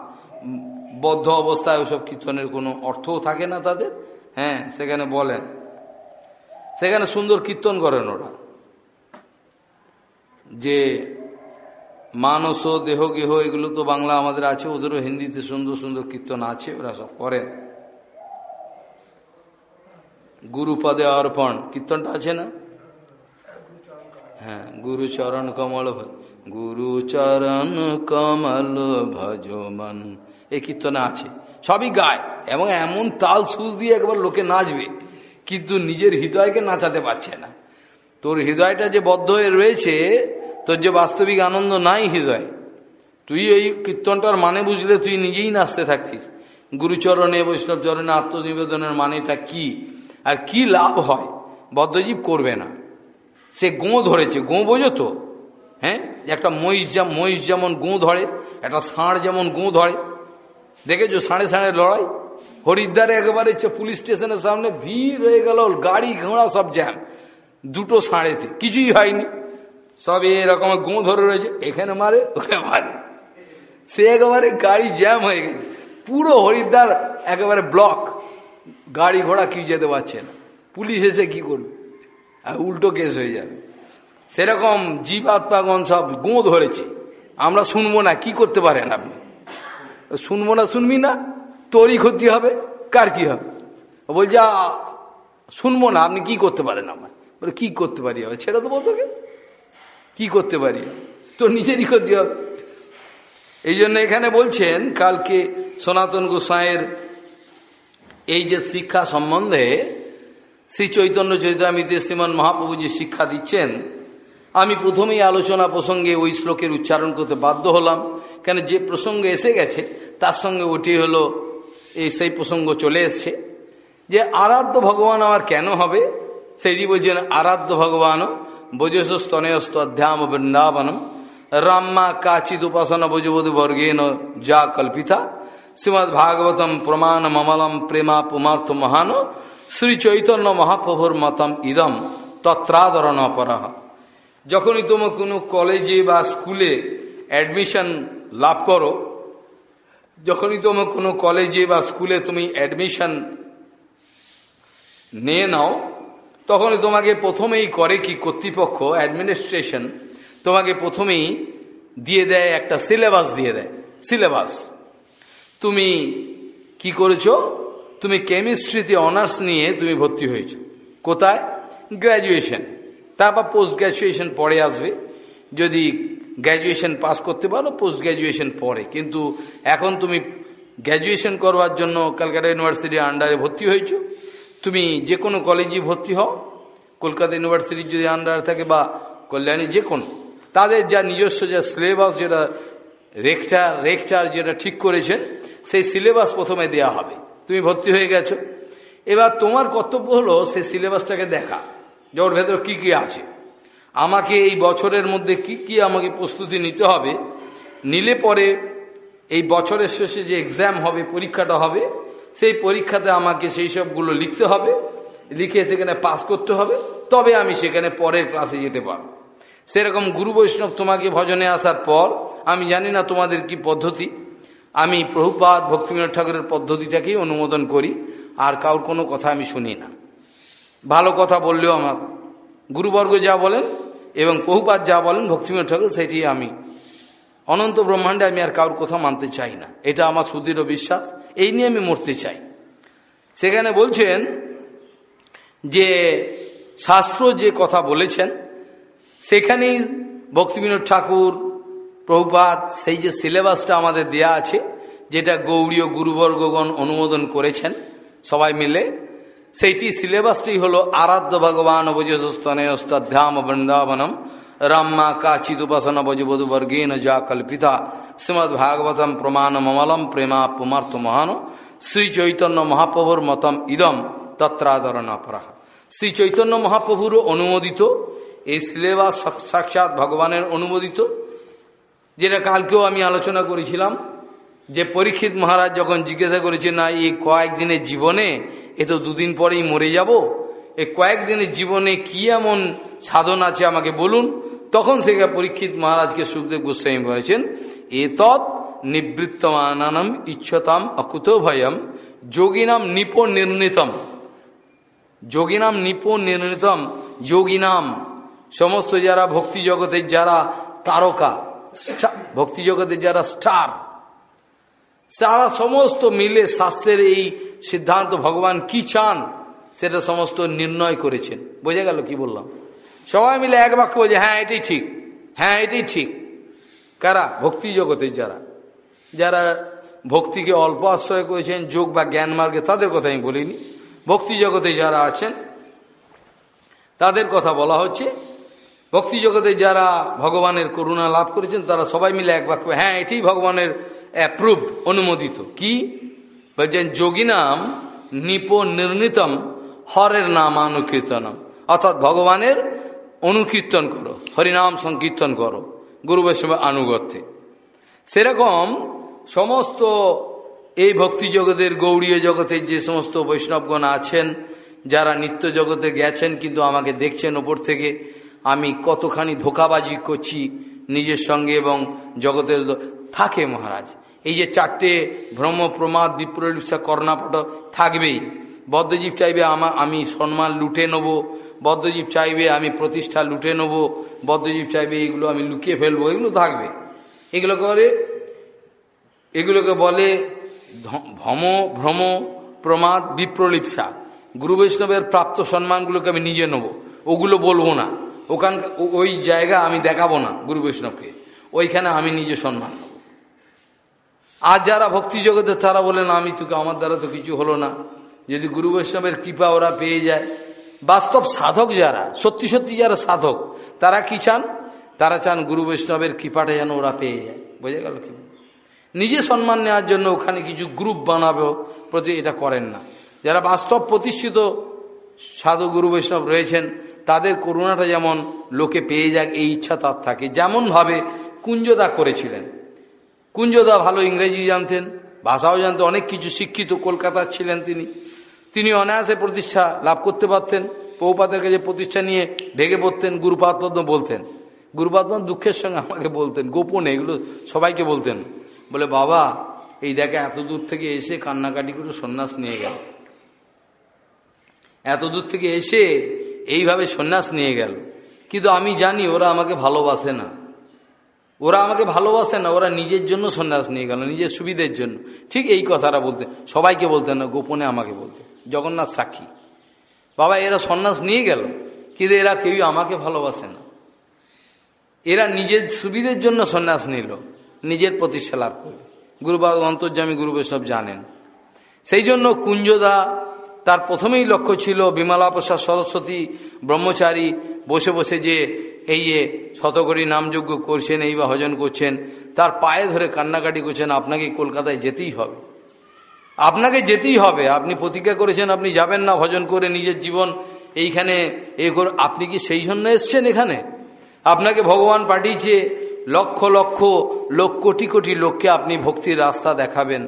বদ্ধ অবস্থায় ওসব কীর্তনের কোনো অর্থও থাকে না তাদের। হ্যাঁ সেখানে বলেন। সেখানে সুন্দর কীর্তন করেন ওরা। যে মানস দেহ গেহ, এগুলো তো বাংলা আমাদের আছে, ওদেরও হিন্দিতে সুন্দর সুন্দর কীর্তন আছে, ওরা সব করেন। গুরুপদে অর্পণ কীর্তনটা আছে না হ্যাঁ গুরুচরণ কমল গুরুচরণ কমল ভজমন এই কীর্তনে আছে সবই গায় এবং এমন তাল সুর দিয়ে একবার লোকে নাচবে কিন্তু নিজের হৃদয়কে নাচাতে পারছে না তোর হৃদয়টা যে বদ্ধ হয়ে রয়েছে তোর যে বাস্তবিক আনন্দ নাই হৃদয় তুই এই কীর্তনটার মানে বুঝলে তুই নিজেই নাচতে থাকতিস গুরুচরণে বৈষ্ণব চরণে আত্মনিবেদনের মানেটা কি আর কি লাভ হয়? বদ্ধজীব করবে না। সে গোঁ ধরেছে। গোঁ বোঝো তো? হ্যাঁ? একটা মহিষ যেমন মহিষ যেমন গোঁ ধরে, একটা ষাঁড় যেমন গোঁ ধরে। দেখেছ সাড়ে সাড়ে লড়াই? হরিদ্বারে একেবারে পুলিশ স্টেশনের সামনে ভিড় হয়ে গেল, গাড়ি ঘোড়া সব জ্যাম। দুটো সাড়েতে কিছুই হয়নি। সব এরকম গোঁ ধরে রয়েছে। এখানে মারে, ওখানে মারে। সে একেবারে গাড়ি জ্যাম হয়ে গেছে। পুরো হরিদ্বার একেবারে ব্লক। গাড়ি ঘোড়া কি যেতে পারছে না। পুলিশ এসে কি করবে? আর উল্টো কেস হয়ে যাবে। সেরকম জীব আত্মাগণ সব গোঁ ধরেছে। আমরা শুনব না, কি করতে পারেন আপনি? শুনব না, শুনবি না? তোরই ক্ষতি হবে, কার কি হবে? বলছে শুনব না, আপনি কি করতে পারেন আমার বলে, কি করতে পারি হবে ছেড়ে দেবো তোকে? কি করতে পারি? তোর নিজেরই ক্ষতি হবে। এই জন্য এখানে বলছেন, কালকে সনাতন গোসাইয়ের এই যে শিক্ষা সম্বন্ধে শ্রী চৈতন্য চৈতামিতে শ্রীমান মহাপ্রভু যে শিক্ষা দিচ্ছেন, আমি প্রথমেই আলোচনা প্রসঙ্গে ওই শ্লোকের উচ্চারণ করতে বাধ্য হলাম, কেন যে প্রসঙ্গ এসে গেছে, তার সঙ্গে ওটি হলো, এই সেই প্রসঙ্গ চলে এসছে, যে আরাধ্য ভগবান আমার কেন হবে? সেইটি বলছেন, আরাধ্য ভগবান বোজস স্তনয়স্ত অধ্যাম বৃন্দাবনম, রাম্মা কাচিত উপাসনা বোজবোধ বর্গেন যা কল্পিতা। শ্রীমৎ ভাগবতম প্রমাণ মমলম প্রেমা পুমার্থ মহান শ্রী চৈতন্য মহাপ্রভুর মতম ইদম তত্রাদরণ অপরাহ যখনই তোমার কোনো কলেজে বা স্কুলে অ্যাডমিশন লাভ করো যখনই তোমার কোনো কলেজে বা স্কুলে তুমি অ্যাডমিশন নিয়ে নাও তখনই তোমাকে প্রথমেই করে কি কর্তৃপক্ষ অ্যাডমিনিস্ট্রেশন তোমাকে প্রথমেই দিয়ে দেয় একটা সিলেবাস দিয়ে দেয় সিলেবাস তুমি কি করেছ? তুমি কেমিস্ট্রিতে অনার্স নিয়ে তুমি ভর্তি হয়েছ। কোথায়? গ্র্যাজুয়েশন তারপর পোস্ট গ্র্যাজুয়েশন পরে আসবে। যদি গ্র্যাজুয়েশন পাস করতে পারো পোস্ট গ্র্যাজুয়েশন পরে। কিন্তু এখন তুমি গ্র্যাজুয়েশন করবার জন্য কলকাতা ইউনিভার্সিটির আন্ডারে ভর্তি হয়েছ। তুমি যে কোনো কলেজে ভর্তি হও। কলকাতা ইউনিভার্সিটির যদি আন্ডারে থাকে বা কল্যাণী যে কোনো তাদের যা নিজস্ব যা সিলেবাস যেটা রেকটার রেকটার যেটা ঠিক করেছেন সেই সিলেবাস প্রথমে দেয়া হবে। তুমি ভর্তি হয়ে গেছো। এবার তোমার কর্তব্য হলো সেই সিলেবাসটাকে দেখা, যে ওর ভেতরে কী কী আছে। আমাকে এই বছরের মধ্যে কি কি আমাকে প্রস্তুতি নিতে হবে, নিলে পরে এই বছরের শেষে যে এক্সাম হবে, পরীক্ষাটা হবে, সেই পরীক্ষাতে আমাকে সেই সবগুলো লিখতে হবে। লিখে সেখানে পাস করতে হবে। তবে আমি সেখানে পরের ক্লাসে যেতে পারব। সেরকম গুরু বৈষ্ণব তোমাকে ভজনে আসার পর, আমি জানি না তোমাদের কি পদ্ধতি। আমি প্রভুপাত ভক্তিবিনোদ ঠাকুরের পদ্ধতিটাকেই অনুমোদন করি, আর কাউর কোনো কথা আমি শুনি না। ভালো কথা বললেও আমার গুরুবর্গ যা বলেন এবং প্রভুপাত যা বলেন, ভক্তিবিনোদ ঠাকুর, সেটি আমি অনন্ত ব্রহ্মাণ্ডে আমি আর কারোর কথা মানতে চাই না। এটা আমার সুদৃঢ় বিশ্বাস। এই নিয়ে আমি মরতে চাই। সেখানে বলছেন যে শাস্ত্র যে কথা বলেছেন, সেখানেই ভক্তিবিনোদ ঠাকুর প্রভুপাত সেই যে সিলেবাসটা আমাদের দেয়া আছে, যেটা গৌড়ীয় গুরুবর্গগণ অনুমোদন করেছেন, সবাই মিলে, সেইটি সিলেবাসটি হলো আরাধ্য ভগবান অবজস্তনেয়স্তাধ্যাম বৃন্দাবনম রাম্মা কাচিত উপাসনা বজবধু বর্গেন যা কল্পিতা, শ্রীমদ ভাগবতম প্রমাণ মমলম প্রেমা পুমার্থ মহান, শ্রী চৈতন্য মহাপ্রভুর মতম ইদম তত্রাদরণ অপরাহ শ্রী চৈতন্য মহাপ্রভুর অনুমোদিত, এই সিলেবাস সাক্ষাৎ ভগবানের অনুমোদিত যেটা কালকেও আমি আলোচনা করেছিলাম, যে পরীক্ষিত মহারাজ যখন জিজ্ঞাসা করেছে না, এই কয়েকদিনের জীবনে, এ তো দুদিন পরেই মরে যাব এই কয়েকদিনের জীবনে কি এমন সাধন আছে আমাকে বলুন? তখন সে পরীক্ষিত মহারাজকে সুখদেব গোস্বামী বলেছেন, এ তৎ নিবৃত্তমানানম ইচ্ছতাম অকুত ভয়ম যোগিনাম নিপ নির্ণিতম। যোগিনাম নিপ নির্ণিতম, যোগিনাম। সমস্ত যারা ভক্তি জগতের যারা তারকা ভক্তি জগতের যারা স্টার, তারা সমস্ত মিলে শাস্ত্রের এই সিদ্ধান্ত, ভগবান কি চান, সেটা সমস্ত নির্ণয় করেছেন। বোঝা গেল কি বললাম? সবাই মিলে এক বাক্য বলছে হ্যাঁ এটাই ঠিক হ্যাঁ এটাই ঠিক। কারা? ভক্তি জগতের যারা। যারা ভক্তিকে অল্প আশ্রয় করেছেন, যোগ বা জ্ঞান মার্গে, তাদের কথা আমি বলিনি। ভক্তি জগতে যারা আছেন, তাদের কথা বলা হচ্ছে ভক্তি জগতে যারা ভগবানের করুণা লাভ করেছেন, তারা সবাই মিলে এক বাক্য হ্যাঁ এটি ভগবানের অ্যাপ্রুভড অনুমোদিত। কি? বলছেন, যোগিনাম নিপ নির্ণিতম হরের নাম অনুকীর্তনম অর্থাৎ ভগবানের অনুকীর্তন করো, হরিনাম সংকীর্তন করো, গুরু বৈষ্ণব আনুগত্যে। সেরকম সমস্ত এই ভক্তি জগতের, গৌড়ীয় জগতের যে সমস্ত বৈষ্ণবগণ আছেন, যারা নিত্য জগতে গেছেন, কিন্তু আমাকে দেখছেন ওপর থেকে আমি কতখানি ধোকাবাজি করছি নিজের সঙ্গে এবং জগতের থাকে মহারাজ। এই যে চারটে ভ্রম, প্রমাদ বিপ্রলিপসা কর্ণাপট থাকবেই। বদ্ধজীব চাইবে আমা আমি সম্মান লুটে নেব। বদ্ধজীব চাইবে আমি প্রতিষ্ঠা লুটে নেব। বদ্ধজীব চাইবে এগুলো আমি লুকিয়ে ফেলব। এগুলো থাকবে। এগুলো করে এগুলোকে বলে ভম, ভ্রম, প্রমাদ বিপ্রলিপসা গুরু বৈষ্ণবের প্রাপ্ত সম্মানগুলোকে আমি নিজে নেব। ওগুলো বলব না। ওখানকার ওই জায়গা আমি দেখাবো না গুরু বৈষ্ণবকে। ওইখানে আমি নিজে সম্মান নেব আর যারা ভক্তি জগতে, তারা বলেন আমি তোকে, আমার দ্বারা তো কিছু হলো না। যদি গুরু বৈষ্ণবের কৃপা ওরা পেয়ে যায়, বাস্তব সাধক যারা, সত্যি সত্যি যারা সাধক, তারা কি চান? তারা চান গুরু বৈষ্ণবের কৃপাটা যেন ওরা পেয়ে যায়। বোঝা গেল কি? নিজে সম্মান নেওয়ার জন্য ওখানে কিছু গ্রুপ বানাবে, প্রতি এটা করেন না। যারা বাস্তব প্রতিষ্ঠিত সাধু গুরু বৈষ্ণব রয়েছেন তাদের করুণাটা যেমন লোকে পেয়ে যাক, এই ইচ্ছা তার থাকে। যেমনভাবে কুঞ্জদা করেছিলেন। কুঞ্জদা ভালো ইংরেজি জানতেন, ভাষাও জানতেন, অনেক কিছু শিক্ষিত কলকাতার ছিলেন তিনি। তিনি অনায়াসে প্রতিষ্ঠা লাভ করতে পারতেন পৌপাতের কাছে প্রতিষ্ঠা নিয়ে ভেগে পড়তেন গুরুপাদ বলতেন। গুরুপাদ দুঃখের সঙ্গে আমাকে বলতেন, গোপনে এগুলো সবাইকে বলতেন। বলে, বাবা, এই দেখে, এত দূর থেকে এসে কান্নাকাটি করে সন্ন্যাস নিয়ে গেল। এত দূর থেকে এসে এইভাবে সন্ন্যাস নিয়ে গেল। কিন্তু আমি জানি ওরা আমাকে ভালোবাসে না। ওরা আমাকে ভালোবাসে না, ওরা নিজের জন্য সন্ন্যাস নিয়ে গেল, নিজের সুবিধের জন্য। ঠিক এই কথাটা বলতে, সবাইকে বলতেন না, গোপনে আমাকে বলতে। জগন্নাথ সাক্ষী। বাবা, এরা সন্ন্যাস নিয়ে গেল, কিন্তু এরা কেউই আমাকে ভালোবাসে না। এরা নিজের সুবিধের জন্য সন্ন্যাস নিল, নিজের প্রতিষ্ঠা লাভ করবে গুরুবাদ অন্তর্জামী গুরু বৈষ্ণব জানেন। সেই জন্য কুঞ্জদা তার প্রথমেই লক্ষ্য ছিল বিমলা প্রসাদ সরস্বতী ব্রহ্মচারী বসে বসে যে এই যে শতকরী নামযজ্ঞ করছেন, এই বা ভজন করছেন, তার পায়ে ধরে কান্নাকাটি করছেন, আপনাকে কলকাতায় যেতেই হবে। আপনাকে যেতেই হবে, আপনি প্রতিজ্ঞা করেছেন, আপনি যাবেন না ভজন করে নিজের জীবন এইখানে এ করে। আপনি কি সেই জন্য এসছেন এখানে? আপনাকে ভগবান পাঠিয়েছে, লক্ষ লক্ষ, লোক কোটি কোটি লোককে আপনি ভক্তির রাস্তা দেখাবেন।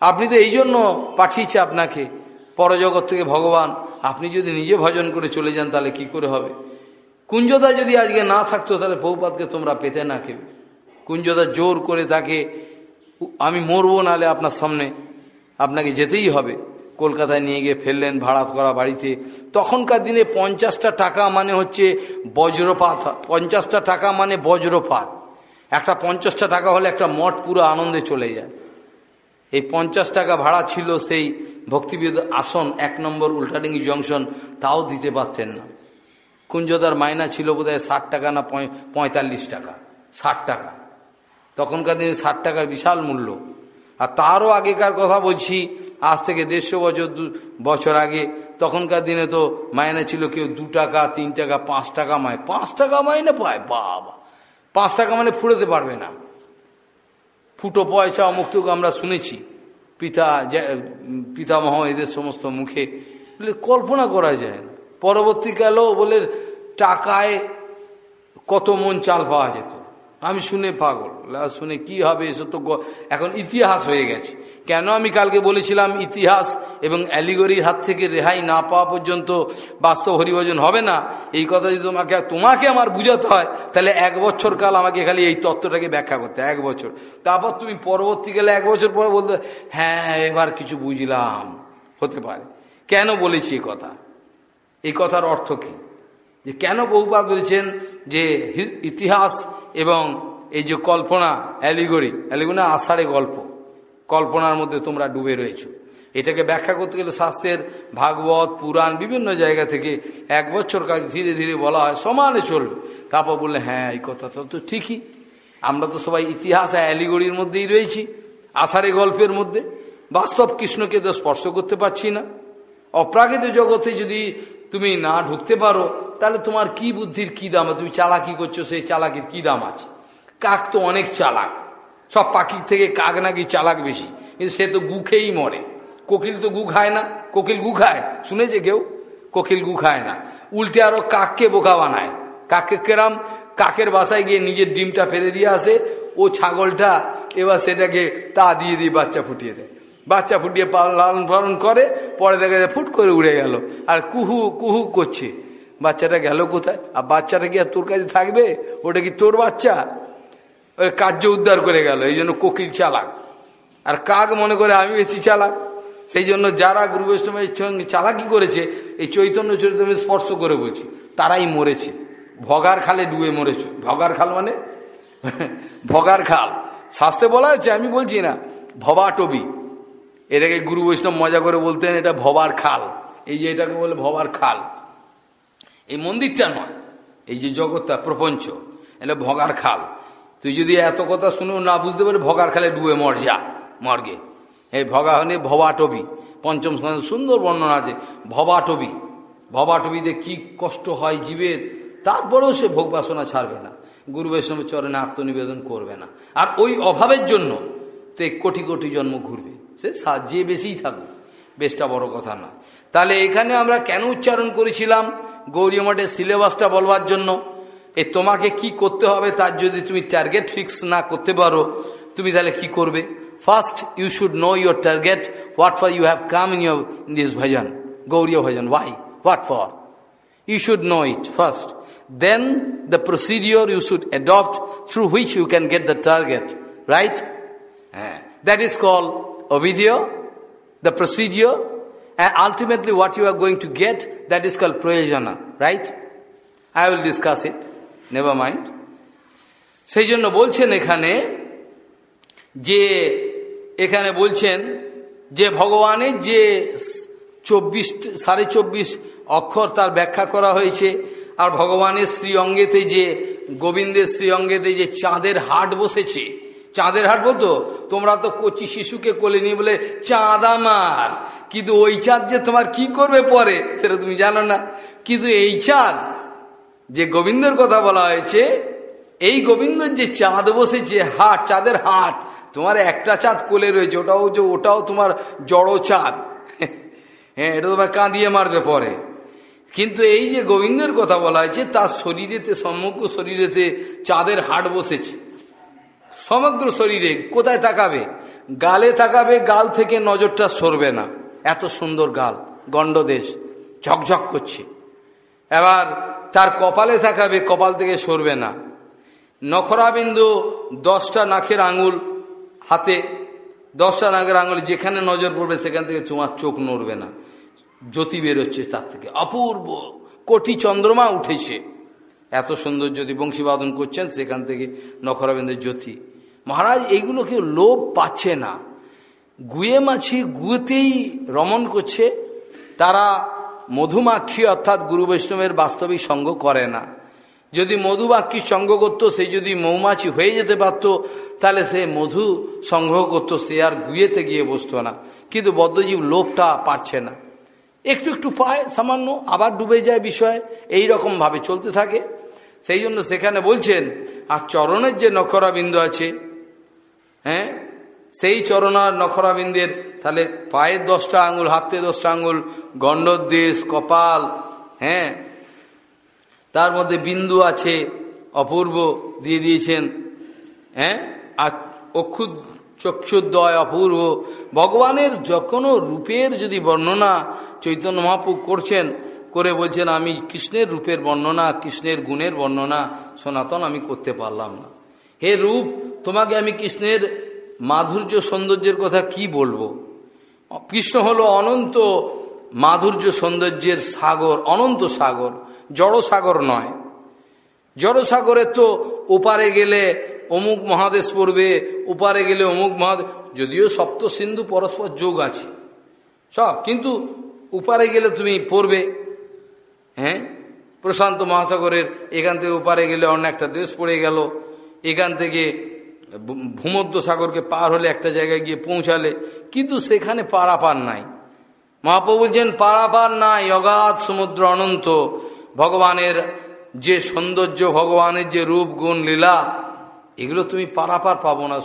আপনি তো এই জন্য পাঠিয়েছে আপনাকে। পরজগৎ থেকে ভগবান, আপনি যদি নিজে ভজন করে চলে যান তাহলে কি করে হবে? কুঞ্জদা যদি আজকে না থাকতো তাহলে বহুপাতকে তোমরা পেতে না কেউ। কুঞ্জদা জোর করে তাকে আমি মরবো নালে আপনার সামনে আপনাকে যেতেই হবে। কলকাতায় নিয়ে গিয়ে ফেললেন ভাড়া করা বাড়িতে। তখনকার দিনে পঞ্চাশটা টাকা মানে হচ্ছে বজ্রপাত, পঞ্চাশটা টাকা মানে বজ্রপাত। একটা পঞ্চাশটা টাকা হলে একটা মঠ পুরো আনন্দে চলে যায়। এই পঞ্চাশ টাকা ভাড়া ছিল সেই ভক্তিবিদ আসন এক নম্বর উল্টাডিঙ্গি জংশন, তাও দিতে পারতেন না। কুঞ্জদার মাইনা ছিল বোধহয় ষাট টাকা না পঁয়তাল্লিশ টাকা, ষাট টাকা। তখনকার দিনে ষাট টাকার বিশাল মূল্য। আর তারও আগেকার কথা বলছি, আজ থেকে দেড়শো বছর দু বছর আগে, তখনকার দিনে তো মাইনে ছিল কেউ দু টাকা, তিন টাকা, পাঁচ টাকা মায় পাঁচ টাকা মাইনে পায়, বাবা। পাঁচ টাকা মানে ফুড়েতে পারবে না। ফুটো পয়সা অমুক টুকু আমরা শুনেছি। পিতা পিতামহ এদের সমস্ত মুখে। বলে কল্পনা করা যায় না। পরবর্তীকালেও বলে টাকায় কত মন চাল পাওয়া যেত। আমি শুনে পাগল। শুনে কি হবে এসব তো এখন ইতিহাস হয়ে গেছে। কেন আমি কালকে বলেছিলাম ইতিহাস এবং অ্যালিগরির হাত থেকে রেহাই না পাওয়া পর্যন্ত বাস্তব হরিভজন হবে না? এই কথা যদি তোমাকে তোমাকে আমার বুঝাতে হয়, তাহলে এক বছর কাল আমাকে খালি এই তত্ত্বটাকে ব্যাখ্যা করতে এক বছর। তারপর তুমি পরবর্তীকালে এক বছর পরে বলতে হ্যাঁ এবার কিছু বুঝলাম। হতে পারে। কেন বলেছি এই কথা? এই কথার অর্থ কী? যে কেন বহুবার বলেছেন যে ইতিহাস এবং এই যে কল্পনা, অ্যালিগরি অ্যালিগরি আষাঢ়ে গল্প। কল্পনার মধ্যে তোমরা ডুবে রয়েছো। এটাকে ব্যাখ্যা করতে গেলে শাস্ত্রের ভাগবত, পুরাণ, বিভিন্ন জায়গা থেকে এক বছর কাজ ধীরে ধীরে বলা হয়, সমানে চলবে। তারপর বললে হ্যাঁ এই কথা তো ঠিকই। আমরা তো সবাই ইতিহাস অ্যালিগড়ির মধ্যেই রয়েছি আষাঢ়ে গল্পের মধ্যে। বাস্তব কৃষ্ণকে তো স্পর্শ করতে পারছি না। অপ্রাকৃত জগতে যদি তুমি না ঢুকতে পারো, তাহলে তোমার কি বুদ্ধির কি দাম? তুমি চালাকি করছ, সেই চালাকির কি দাম আছে? কাক তো অনেক চালাক। সব পাখির থেকে কাক নাকি চালাক বেশি। কিন্তু সে তো গু খেয়েই মরে। কোকিল তো গু খায় না। কোকিল গু খায়? শুনেছে কেউ? কোকিল গু খায় না। উল্টে আরও কাককে বোকা বানায়। কাককে কেরাম? কাকের বাসায় গিয়ে নিজের ডিমটা ফেলে দিয়ে আসে। ও ছাগলটা এবার সেটাকে তা দিয়ে দিয়ে বাচ্চা ফুটিয়ে দেয়। বাচ্চা ফুটিয়ে লালন পালন করে, পরে দেখা যায় ফুট করে উড়ে গেল। আর কুহু কুহু করছে। বাচ্চাটা গেল কোথায়? আর বাচ্চাটা কি আর তোর কাছে থাকবে? ওটা কি তোর বাচ্চা? ওই কার্য উদ্ধার করে গেল, এই জন্য কোকিল চালাক। আর কাক মনে করে, আমি বেশি চালাক। সেই জন্য যারা গুরু বৈষ্ণবের সঙ্গে চালাকি করেছে, এই চৈতন্য চরিত্র স্পর্শ করে বলছি, তারাই মরেছে। ভগার খালে ডুবে মরেছে। ভগার খাল মানে? ভগার খাল। শাস্তে বলা হয়েছে, আমি বলছি না ভবা টবি এটাকে গুরু বৈষ্ণব মজা করে বলতেন, এটা ভবার খাল। এই যে এটাকে বলে ভবার খাল। এই মন্দিরটা নয়, এই যে জগৎটা, প্রপঞ্চ, এটা ভগার খাল। তুই যদি এত কথা শুনেও না বুঝতে পারে ভগার খালে ডুবে মর যা, মর্গে। এই ভগা হলে ভবাটবি। পঞ্চম স্থানে সুন্দর বর্ণনা আছে, ভবাটবি। ভবাটবিতে কি কষ্ট হয় জীবের, তারপরেও সে ভোগ বাসনা ছাড়বে না। গুরু বৈষ্ণবের চরণে আত্মনিবেদন করবে না। আর ওই অভাবের জন্য তে কোটি কোটি জন্ম ঘুরবে। সে যে বেশিই থাকুক, বেশটা বড় কথা না তাহলে এখানে আমরা কেন উচ্চারণ করেছিলাম? গৌরী মঠের সিলেবাসটা বলবার জন্য। এ তোমাকে কি করতে হবে তার যদি তুমি টার্গেট ফিক্স না করতে পারো তুমি তাহলে কি করবে? First you should know your target what for you have come in your in this bhajan Gaudiya bhajan why what for you should know it first then the procedure you should adopt through which you can get the target right হ্যাঁ that is call অভিডিও the procedure And ultimately what you are going to get, that is called prayojana, right? I will discuss it. Never mind সেই জন্য বলছেন এখানে যে, এখানে বলছেন যে ভগবানের যে চব্বিশ, সাড়ে চব্বিশ অক্ষর তার ব্যাখ্যা করা হয়েছে, আর ভগবানের শ্রী অঙ্গেতে যে, গোবিন্দের শ্রী অঙ্গেতে যে চাঁদের হাট বসেছে, চাঁদের হাট বলতো, তোমরা তো কচি শিশুকে কোলে নিয়ে বলে, চাঁদ আমার। কিন্তু ওই চাঁদ যে তোমার কি করবে পরে, সেটা তুমি জানো না। কিন্তু এই চাঁদ যে গোবিন্দর কথা বলা হয়েছে, এই গোবিন্দর যে চাঁদ বসেছে, হাট, চাঁদের হাট, তোমার একটা চাঁদ কোলে রয়েছে, ওটাও যে, ওটাও তোমার জড়ো চাঁদ। হ্যাঁ এটা তোমার কাঁদিয়ে মারবে পরে। কিন্তু এই যে গোবিন্দের কথা বলা হয়েছে তার শরীরেতে, সমগ্র শরীরেতে চাঁদের হাট বসেছে। সমগ্র শরীরে কোথায় তাকাবে? গালে তাকাবে, গাল থেকে নজরটা সরবে না। এত সুন্দর গাল, গণ্ডদেশ, ঝকঝক করছে। এবার তার কপালে থাকাবে, কপাল থেকে সরবে না। নখরাবিন্দু দশটা নাকের আঙুল হাতে, দশটা নাকের আঙুল যেখানে নজর পড়বে সেখান থেকে তোমার চোখ নড়বে না। জ্যোতি বেরোচ্ছে তার থেকে। অপূর্ব, কোটি চন্দ্রমা উঠেছে। এত সুন্দর যদি বংশীবাদন করছেন সেখান থেকে নখরাবিন্দের জ্যোতি। মহারাজ, এইগুলো কেউ লোভ পাচ্ছে না। গুয়ে মাছি গুয়েতেই রমন করছে। তারা মধুমাক্ষী অর্থাৎ গুরু বৈষ্ণবের বাস্তবিক সঙ্গ করে না। যদি মধুমাক্ষী সঙ্গ করত, সে যদি মৌমাছি হয়ে যেতে পারত, তাহলে সে মধু সংগ্রহ করত, সে আর গুয়েতে গিয়ে বসত না। কিন্তু বদ্ধজীব লোভটা পারছে না। একটু একটু পায়, সামান্য আবার ডুবে যায় বিষয় এই ভাবে চলতে থাকে। সেই জন্য সেখানে বলছেন, আর চরণের যে নখরাবিন্দু আছে হ্যাঁ সেই চরণার নখরাবিন্দের, তাহলে পায়ের দশটা আঙুল হাতে দশটা আঙুল, গণ্ডদেশ, কপাল হ্যাঁ? তার মধ্যে বিন্দু আছে, অপূর্ব, দিয়ে দিয়েছেন হ্যাঁ? আর অক্ষুদ চক্ষুদ্দয় অপূর্ব। ভগবানের যে রূপের যদি বর্ণনা চৈতন্য মহাপু করছেন, করে বলছেন, আমি কৃষ্ণের রূপের বর্ণনা, কৃষ্ণের গুণের বর্ণনা, সনাতন আমি করতে পারলাম না। হে রূপ, তোমাকে আমি কৃষ্ণের মাধুর্য সৌন্দর্যের কথা কি বলব? কৃষ্ণ হলো অনন্ত মাধুর্য সৌন্দর্যের সাগর, অনন্ত সাগর জড় সাগর নয়। জড় সাগরে তো ওপারে গেলে অমুক মহাদেশ পড়বে, ওপারে গেলে অমুক মহাদেশ, যদিও সপ্ত সিন্ধু পরস্পর যোগ আছে। সব, কিন্তু উপারে গেলে তুমি পড়বে। হ্যাঁ? প্রশান্ত মহাসাগরের এখান থেকে ওপারে গেলে অন্য একটা দেশ পড়ে গেল। এখান থেকে ভূমধ্য সাগরকে পার হলে একটা জায়গায় গিয়ে পৌঁছালে, কিন্তু সেখানে পারাপার নাই। মহাপ্রভু বলছেন, পারাপার নাই, অগাধ সমুদ্র অনন্ত। ভগবানের যে সৌন্দর্য, ভগবানের যে রূপ, গুণ, লীলা, এগুলো তুমি পারাপার পাবো না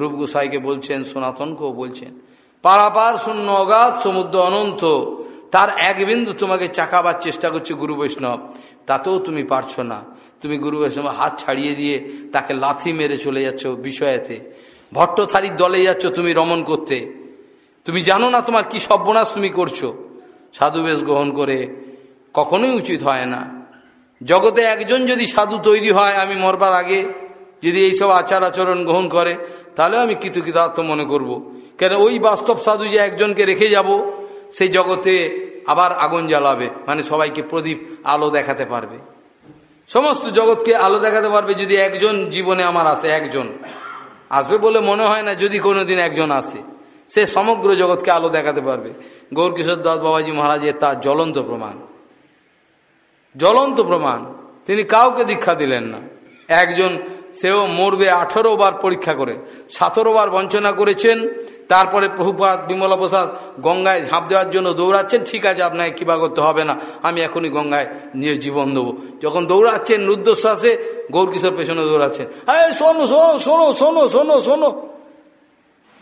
রূপ গোসাইকে বলছেন, সনাতনকেও বলছেন। পারাপার শূন্য, অগাধ সমুদ্র অনন্ত। তার এক বিন্দু তোমাকে চাকাবার চেষ্টা করছে গুরু বৈষ্ণব, তাতেও তুমি পারছ না। তুমি গুরু বৈষ্ণব হাত ছাড়িয়ে দিয়ে তাকে লাথি মেরে চলে যাচ্ছ বিষয়েতে। ভট্টথারির দলে যাচ্ছ তুমি রমন করতে। তুমি জানো না তোমার কি সর্বনাশ তুমি করছ। সাধুবেশ গ্রহণ করে কখনোই উচিত হয় না। জগতে একজন যদি সাধু তৈরি হয়, আমি মরবার আগে যদি এইসব আচার আচরণ গ্রহণ করে, তাহলে আমি কৃতকৃতার্থ মনে করব। কেন ওই বাস্তব সাধু যে একজনকে রেখে যাব, সেই জগতে আবার আগুন জ্বালাবে মানে সবাইকে প্রদীপ আলো দেখাতে পারবে। সমস্ত জগৎকে আলো দেখাতে পারবে যদি একজন জীবনে আমার আসে একজন। আসবে বলে মনে হয় না যদি কোনোদিন একজন আসে। সে সমগ্র জগৎকে আলো দেখাতে পারবে। গৌরকিশোর দাস বাবাজি মহারাজের তার জ্বলন্ত প্রমাণ। জ্বলন্ত প্রমাণ। তিনি কাউকে দীক্ষা দিলেন না। একজন সেও মরবে আঠারো বার পরীক্ষা করে, সতেরো বার বঞ্চনা করেছেন তারপরে প্রভুপাত বিমলা প্রসাদ গঙ্গায় ঝাঁপ দেওয়ার জন্য দৌড়াচ্ছেন ঠিক আছে আপনাকে কিবা করতে হবে না আমি এখনই গঙ্গায় নিয়ে জীবন দেবো যখন দৌড়াচ্ছেন রুদ্রশ্বাসে গৌরকিশোর পেছনে দৌড়াচ্ছেন হ্যাঁ শোনো শোনো শোনো শোনো শোনো শোনো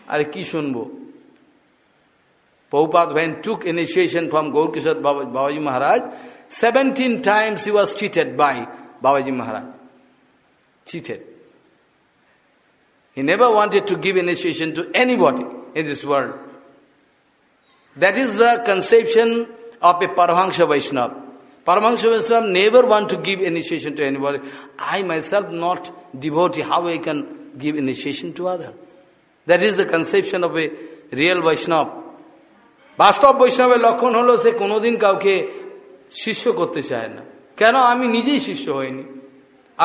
আরে কি শুনব Prabhupada when took initiation from Gaurkishore Babaji Maharaj, 17 times he was cheated by Babaji Maharaj. Cheated. He never wanted to give initiation to anybody in this world. That is the conception of a Paramahansa Vaishnava. Paramahansa Vaishnava never want to give initiation to anybody. I myself not devotee, how I can give initiation to other? That is the conception of a real Vaishnava. বাস্তব বৈষ্ণবের লক্ষণ হলো সে কোনোদিন কাউকে শিষ্য করতে চায় না কেন আমি নিজেই শিষ্য হইনি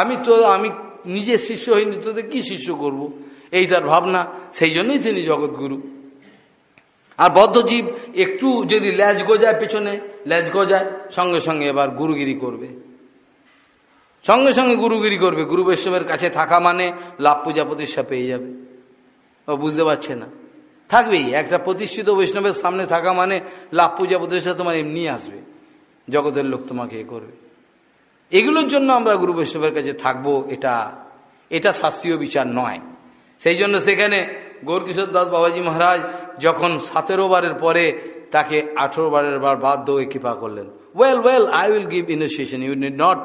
আমি তো আমি নিজে শিষ্য হইনি, তোদের কি শিষ্য করব। এই তার ভাবনা, সেই জন্যই তিনি জগৎগুরু। আর বদ্ধজীব একটু যদি ল্যাজ গোজায় পেছনে, ল্যাজ গোজায়, সঙ্গে সঙ্গে এবার গুরুগিরি করবে। সঙ্গে সঙ্গে গুরুগিরি করবে। গুরু বৈষ্ণবের কাছে থাকা মানে লাভ পূজা প্রতিষ্ঠা পেয়ে যাবে। ও বুঝতে পারছে না। থাকবেই, একটা প্রতিষ্ঠিত বৈষ্ণবের সামনে থাকা মানে লাভ পূজা প্রতিষ্ঠা তোমার এমনি আসবে। জগতের লোক তোমাকে এ করবে। এগুলোর জন্য আমরা গুরু বৈষ্ণবের কাছে থাকব, এটা এটা শাস্ত্রীয় বিচার নয়। সেই জন্য সেখানে গৌরকিশোর দাস বাবাজি মহারাজ যখন সতেরো বারের পরে তাকে আঠেরো বারের বার বাধ্য হয়ে কৃপা করলেন well well I will give initiation you need not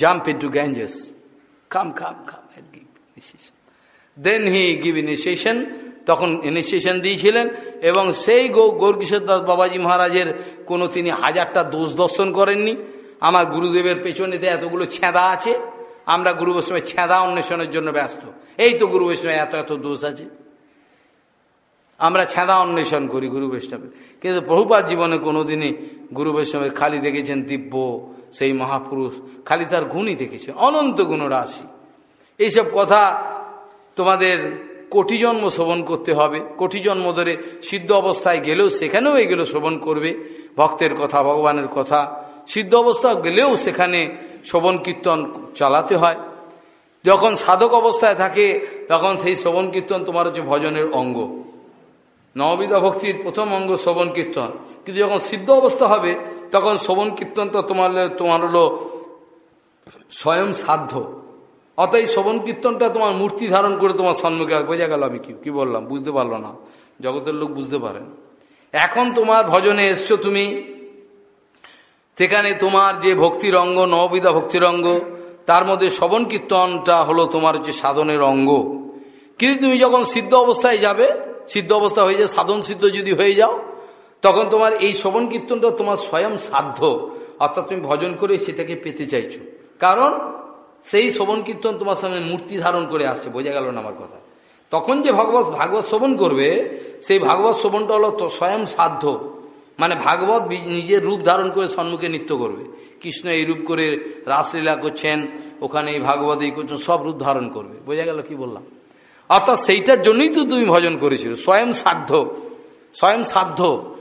jump into Ganges come come come then he give initiation তখন ইনিশিয়েশন দিয়েছিলেন, এবং সেই গৌরকিশোর দাস বাবাজি মহারাজের কোনো তিনি হাজারটা দোষ দর্শন করেননি। আমার গুরুদেবের পেছনেতে এতগুলো ছেঁদা আছে। আমরা গুরু বৈষ্ণবের ছেঁদা অন্বেষণের জন্য ব্যস্ত। এই তো গুরু বৈষ্ণবের এত এত দোষ আছে। আমরা ছেঁদা অন্বেষণ করি গুরু বৈষ্ণবের। কিন্তু বহুপাত জীবনে কোনোদিনই গুরু বৈষ্ণবের খালি দেখেছেন দিব্য, সেই মহাপুরুষ। খালি তার গুণই দেখেছে, অনন্ত গুণরাশি। এইসব কথা তোমাদের কোটি জন্ম শোভন করতে হবে। কোটি জন্ম ধরে সিদ্ধ অবস্থায় গেলেও সেখানেও এগুলো শোভন করবে। ভক্তের কথা, ভগবানের কথা সিদ্ধ অবস্থা গেলেও সেখানে শোভন কীর্তন চালাতে হয়। যখন সাধক অবস্থায় থাকে, তখন সেই শোভন কীর্তন তোমার হচ্ছে ভজনের অঙ্গ। নববিধা ভক্তির প্রথম অঙ্গ শোভন কীর্তন। কিন্তু যখন সিদ্ধ অবস্থা হবে, তখন শোভন কীর্তন তো তোমার তোমার হলো স্বয়ং সাধ্য। অতএব শোভন কীর্তনটা তোমার মূর্তি ধারণ করে তোমার সম্মুখে বোঝা গেল আমি কি কি বললাম? বুঝতে পারল না। জগতের লোক বুঝতে পারেন। এখন তোমার ভজনে এসছো তুমি। সেখানে তোমার যে ভক্তির অঙ্গ নববিধা ভক্তির অঙ্গ তার মধ্যে শ্রবণ কীর্তনটা হলো তোমার হচ্ছে সাধনের অঙ্গ। কিন্তু তুমি যখন সিদ্ধ অবস্থায় যাবে, সিদ্ধ অবস্থা হয়ে যায়, সাধন সিদ্ধ যদি হয়ে যাও, তখন তোমার এই শ্রবণ কীর্তনটা তোমার স্বয়ং সাধ্য। অর্থাৎ তুমি ভজন করে সেটাকে পেতে চাইছো। কারণ সেই শ্রবণ কীর্তন তোমার সামনে মূর্তি ধারণ করে আসছে, বোঝা গেল না আমার কথা। তখন যে ভগবত ভাগবত শ্রবণ করবে, সেই ভাগবত শ্রবণটা হলো স্বয়ং সাধ্য। মানে ভাগবত নিজের রূপ ধারণ করে সম্মুখে নৃত্য করবে। কৃষ্ণ এই রূপ করে রাসলীলা করছেন, ওখানে এই ভাগবত এই করছেন, সব রূপ ধারণ করবে। বোঝা গেল কি বললাম? অর্থাৎ সেইটার জন্যই তো তুমি ভজন করেছিল। স্বয়ং সাধ্য স্বয়ং সাধ্য।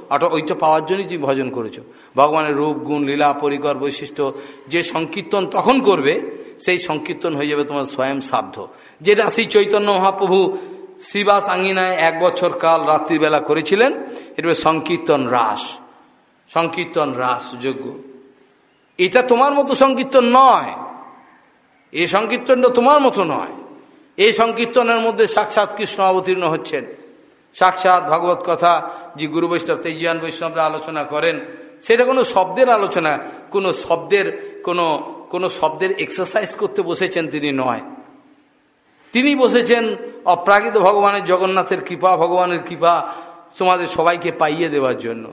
অর্থাৎ ওইটা পাওয়ার জন্যই তুমি ভজন করেছ। ভগবানের রূপ, গুণ, লীলা, পরিকর, বৈশিষ্ট্য, যে সংকীর্তন তখন করবে, সেই সংকীর্তন হয়ে যাবে তোমার স্বয়ং সাধ্য। যেটা শ্রী চৈতন্য মহাপ্রভু শ্রীবাস আঙ্গিনায় এক বছর কাল রাত্রিবেলা করেছিলেন এটা সংকীর্তন রাস সংকীর্তন রাস যোগ্য। এটা তোমার মতো সংকীর্তন নয়। এই সংকীর্তনটা তোমার মতো নয়। এই সংকীর্তনের মধ্যে সাক্ষাৎ কৃষ্ণ অবতীর্ণ হচ্ছেন। সাক্ষাৎ ভগবত কথা যে গুরু বৈষ্ণব, তেজিয়ান বৈষ্ণবরা আলোচনা করেন, সেটা কোনো শব্দের আলোচনা, কোনো শব্দের, কোনো কোনো শব্দের এক্সারসাইজ করতে বসেছেন তিনি নয়। তিনি বসেছেন অপ্রাকৃত ভগবানের জগন্নাথের কৃপা, ভগবানের কৃপা তোমাদের সবাইকে পাইয়ে দেওয়ার জন্য।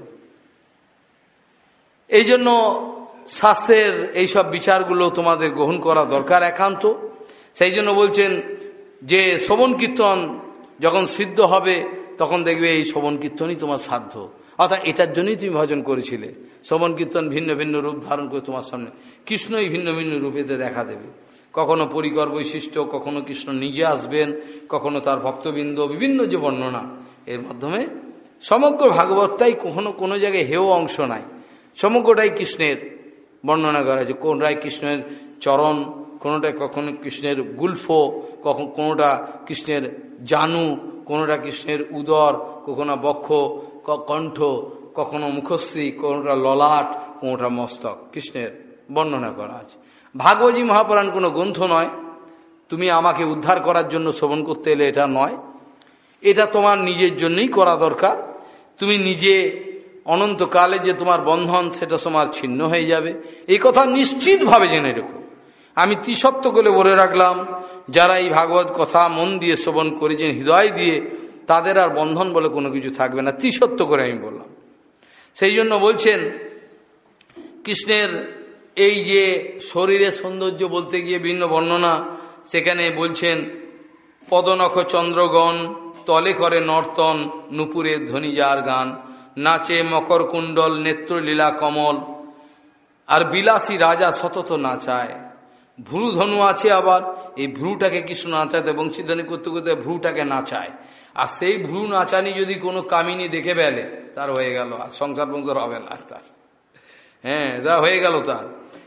এই জন্য শাস্ত্রের এইসব বিচারগুলো তোমাদের গ্রহণ করা দরকার একান্ত। সেই জন্য বলছেন যে শ্রবণ কীর্তন যখন সিদ্ধ হবে, তখন দেখবে এই শ্রবণ কীর্তনই তোমার সাধ্য। অর্থাৎ এটার জন্যই তুমি ভজন করেছিলে। শ্রবণ কীর্তন ভিন্ন ভিন্ন রূপ ধারণ করে তোমার সামনে। কৃষ্ণই ভিন্ন ভিন্ন রূপেতে দেখা দেবে। কখনো পরিকর বৈশিষ্ট্য, কখনো কৃষ্ণ নিজে আসবেন, কখনো তার ভক্তবৃন্দ, বিভিন্ন যে বর্ণনা, এর মাধ্যমে সমগ্র ভাগবতটাই কখনো কোনো জায়গায় হেও অংশ নাই। সমগ্রটাই কৃষ্ণের বর্ণনা করা আছে। কোনটাই কৃষ্ণের চরণ কোনোটা কখনো কৃষ্ণের গুলফ, কখন কোনোটা কৃষ্ণের জানু, কোনোটা কৃষ্ণের উদর, কখনো বক্ষ কণ্ঠ, কখনো মুখশ্রী, কোনোটা ললাট, কোনোটা মস্তক। কৃষ্ণের বর্ণনা করা আছে। ভাগবতী মহাপুরাণ কোনো গ্রন্থ নয়। তুমি আমাকে উদ্ধার করার জন্য শ্রবণ করতে এলে এটা নয়। এটা তোমার নিজের জন্যই করা দরকার। তুমি নিজে অনন্তকালে যে তোমার বন্ধন, সেটা তোমার ছিন্ন হয়ে যাবে। এই কথা নিশ্চিতভাবে জেনে রেখো। আমি ত্রিসত্য করে বলে রাখলাম। যারা এই ভাগবত কথা মন দিয়ে শ্রবণ করেছেন, হৃদয় দিয়ে, তাদের আর বন্ধন বলে কোনো কিছু থাকবে না। ত্রিসত্য করে আমি বললাম। সেই জন্য বলছেন, কৃষ্ণের এই যে শরীরের সৌন্দর্য বলতে গিয়ে ভিন্ন বর্ণনা, সেখানে বলছেন, পদনখ চন্দ্রগণ তলে করে নর্তন নুপুরের ধ্বনিজার গান, নাচে মকর কুণ্ডল নেত্রলীলা কমল। আর বিলাসী রাজা সতত নাচায়। ভ্রু ধনু আছে আবার, এই ভ্রুটাকে কৃষ্ণ নাচাতে বংশীধ্বনি করতে করতে ভ্রুটাকে নাচায়। আর সেই ভ্রু নাচানি যদি কোনো কামিনী দেখে বেলে তার হয়ে গেল আর, সংসার বংশর হবে না তার। হ্যাঁ তা হয়ে গেল তার।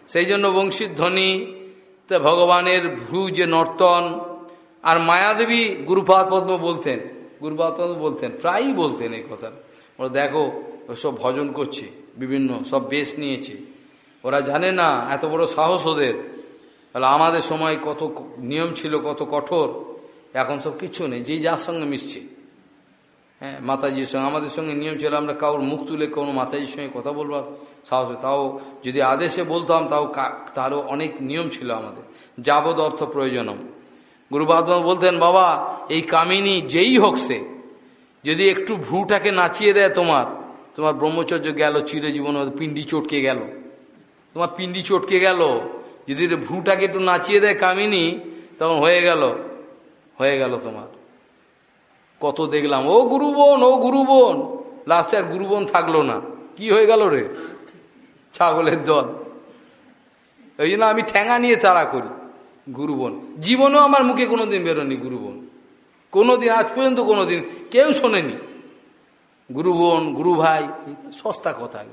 সেই জন্য বংশীধ্বনি, তা ভগবানের ভ্রু যে নর্তন, আর মায়াদেবী গুরুপাদ পদ্ম বলতেন গুরুপাদ বলতেন, প্রায়ই বলতেন এই কথা। ওরা দেখো সব ভজন করছে, বিভিন্ন সব বেশ নিয়েছে। ওরা জানে না, এত বড় সাহস ওদের। তাহলে আমাদের সময় কত নিয়ম ছিল, কত কঠোর। এখন সব কিছু নেই যেই যার সঙ্গে মিশছে। হ্যাঁ মাতাজির সঙ্গে, আমাদের সঙ্গে নিয়ম ছিল, আমরা কারোর মুখ তুলে কোনো মাতাজির সঙ্গে কথা বলবার সাহস তাও যদি আদেশে বলতাম, তাও তারও অনেক নিয়ম ছিল আমাদের। যাবদ অর্থ প্রয়োজনম। গুরুবাদ বলতেন, বাবা, এই কামিনী যেই হোক সে, যদি একটু ভ্রুটাকে নাচিয়ে দেয় তোমার তোমার ব্রহ্মচর্য গেল, চিরজীবন পিণ্ডি চটকে গেল। তোমার পিণ্ডি চটকে গেল, যদি ভ্রুটাকে একটু নাচিয়ে দেয় কামিনী, তখন হয়ে গেল হয়ে গেল তোমার। কত দেখলাম, ও গুরু বোন, ও গুরু বোন লাস্টে আর গুরু বোন থাকল না, কি হয়ে গেল রে? ছাগলের দল। ওই জন্য আমি ঠ্যাঙা নিয়ে তাড়া করি। গুরু বোন। জীবনেও আমার মুখে কোনোদিন বেরোনি গুরু বোন। কোনোদিন, আজ পর্যন্ত কোনোদিন কেউ শোনেনি। গুরু বোন, গুরু ভাই সস্তা কথা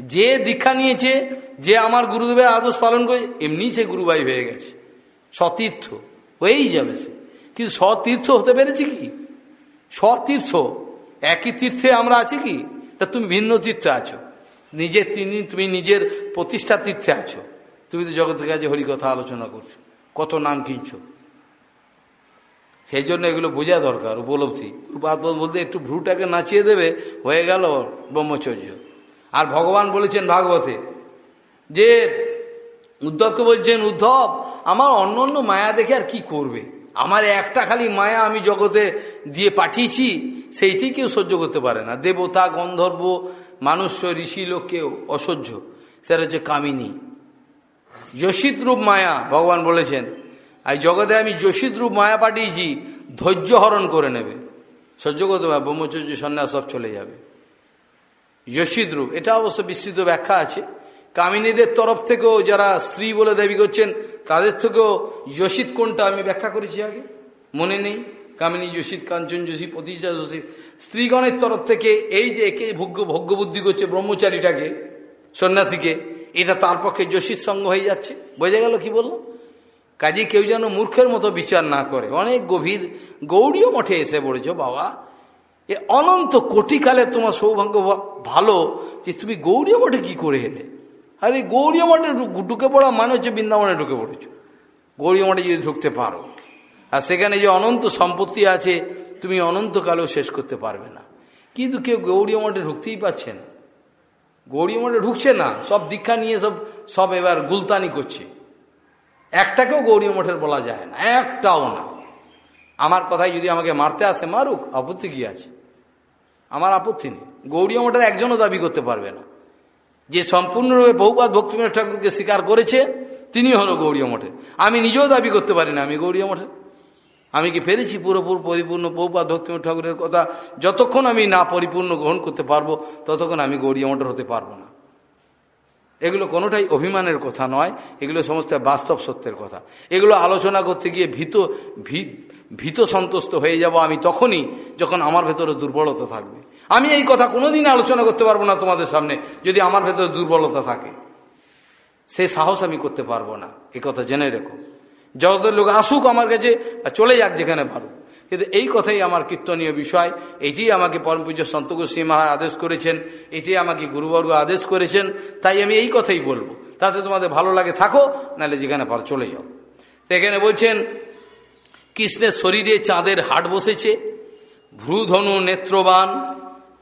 যে দীক্ষা নিয়েছে, যে আমার গুরুদেবের আদর্শ পালন করে, এমনি সে গুরু ভাই হয়ে গেছে। সতীর্থ, হয়েই যাবে সে। কিন্তু সতীর্থ হতে পেরেছে কি? সতীর্থ, একই তীর্থে আমরা আছি কি? তা তুমি ভিন্ন তীর্থে আছো। নিজের তিনি, তুমি নিজের প্রতিষ্ঠা তীর্থে আছো। তুমি তো জগতের কাছে হরিকথা আলোচনা করছ, কত নাম কিনছো। সেই জন্য এগুলো বোঝা দরকার, উপলব্ধি। বলতে একটু ভ্রুটাকে নাচিয়ে দেবে, হয়ে গেল ব্রহ্মচর্য। আর ভগবান বলেছেন ভাগবতে যে, উদ্ধবকে বলছেন, উদ্ধব, আমার অন্য অন্য মায়া দেখে আর কি করবে? আমার একটা খালি মায়া আমি জগতে দিয়ে পাঠিয়েছি, সেইটি কেউ সহ্য করতে পারে না। দেবতা, গন্ধর্ব মানুষ ঋষি লোক কেউ অসহ্য। সেটা হচ্ছে কামিনী। যশিত রূপ মায়া, ভগবান বলেছেন। আর জগতে আমি যশিত রূপ মায়া পাঠিয়েছি, ধৈর্য হরণ করে নেবে। সহ্য করতে পারবে ব্রহ্মচর্য, সন্ন্যাস সব চলে যাবে। যশিত রূপ, এটা অবশ্য বিস্তৃত ব্যাখ্যা আছে। কামিনীদের তরফ থেকেও যারা স্ত্রী বলে দাবি করছেন, তাদের থেকেও যশিত কোনটা আমি ব্যাখ্যা করেছি আগে? মনে নেই। কামিনী যোশিত কাঞ্চন যোশী প্রতিষ্ঠা যোশী স্ত্রীগণের তরফ থেকে এই যে একে ভোগ্য, ভোগ্যবুদ্ধি করছে ব্রহ্মচারীটাকে, সন্ন্যাসীকে এটা তার পক্ষে যোশীর সঙ্গ হয়ে যাচ্ছে। বোঝা গেল কি বলল? কাজে কেউ যেন মূর্খের মতো বিচার না করে। অনেক গভীর গৌড়ীয় মঠে এসে পড়েছ বাবা। এ অনন্ত কোটিকালে তোমার সৌভাগ্য ভালো যে তুমি গৌড়ীয় মঠে কি করে এলে? আরে গৌরীয় মঠে ঢুকে পড়া মানে হচ্ছে বৃন্দাবনে ঢুকে পড়েছ। গৌরীয় মঠে যদি ঢুকতে পারো, আর সেখানে যে অনন্ত সম্পত্তি আছে, তুমি অনন্তকালেও শেষ করতে পারবে না। কিন্তু কেউ গৌরীয় মঠে ঢুকতেই পারছে না। গৌরীয় মঠে ঢুকছে না, সব দীক্ষা নিয়ে সব সব এবার গুলতানি করছে। একটাকেও গৌরী মঠের বলা যায় না, একটাও না। আমার কথায় যদি আমাকে মারতে আসে, মারুক, আপত্তি কি আছে? আমার আপত্তি নেই। গৌরী মঠের একজনও দাবি করতে পারবে না। যে সম্পূর্ণরূপে বহুপাত ভক্তিবিনোদ ঠাকুরকে স্বীকার করেছে তিনি হলো গৌরীয় মঠের। আমি নিজেও দাবি করতে পারি না আমি গৌরীয় মঠের। আমি কি পেরেছি পুরোপুর পরিপূর্ণ বহুপাত ভক্তিবিনোদ ঠাকুরের কথা? যতক্ষণ আমি না পরিপূর্ণ গ্রহণ করতে পারব, ততক্ষণ আমি গৌরীয় মঠের হতে পারব না। এগুলো কোনোটাই অভিমানের কথা নয়, এগুলো সমস্ত বাস্তব সত্যের কথা। এগুলো আলোচনা করতে গিয়ে ভীত ভীত সন্তুষ্ট হয়ে যাব আমি তখনই যখন আমার ভেতরে দুর্বলতা থাকবে। আমি এই কথা কোনোদিন আলোচনা করতে পারব না তোমাদের সামনে, যদি আমার ভেতরে দুর্বলতা থাকে। সে সাহস আমি করতে পারব না। এ কথা জেনে রেখো। জগতের লোক আসুক আমার কাছে, আর চলে যাক যেখানে ভালো কিন্তু এই কথাই আমার কীর্তনীয় বিষয়। এটি আমাকে পরম পূজ্য সন্তোষী মহারাজ আদেশ করেছেন। এটি আমাকে গুরুবর্গ আদেশ করেছেন। তাই আমি এই কথাই বলব। তাতে তোমাদের ভালো লাগে, থাকো, নাহলে যেখানে পার চলে যাও। এখানে বলছেন, কৃষ্ণের শরীরে চাঁদের হাট বসেছে। ভ্রুধনু নেত্রবান,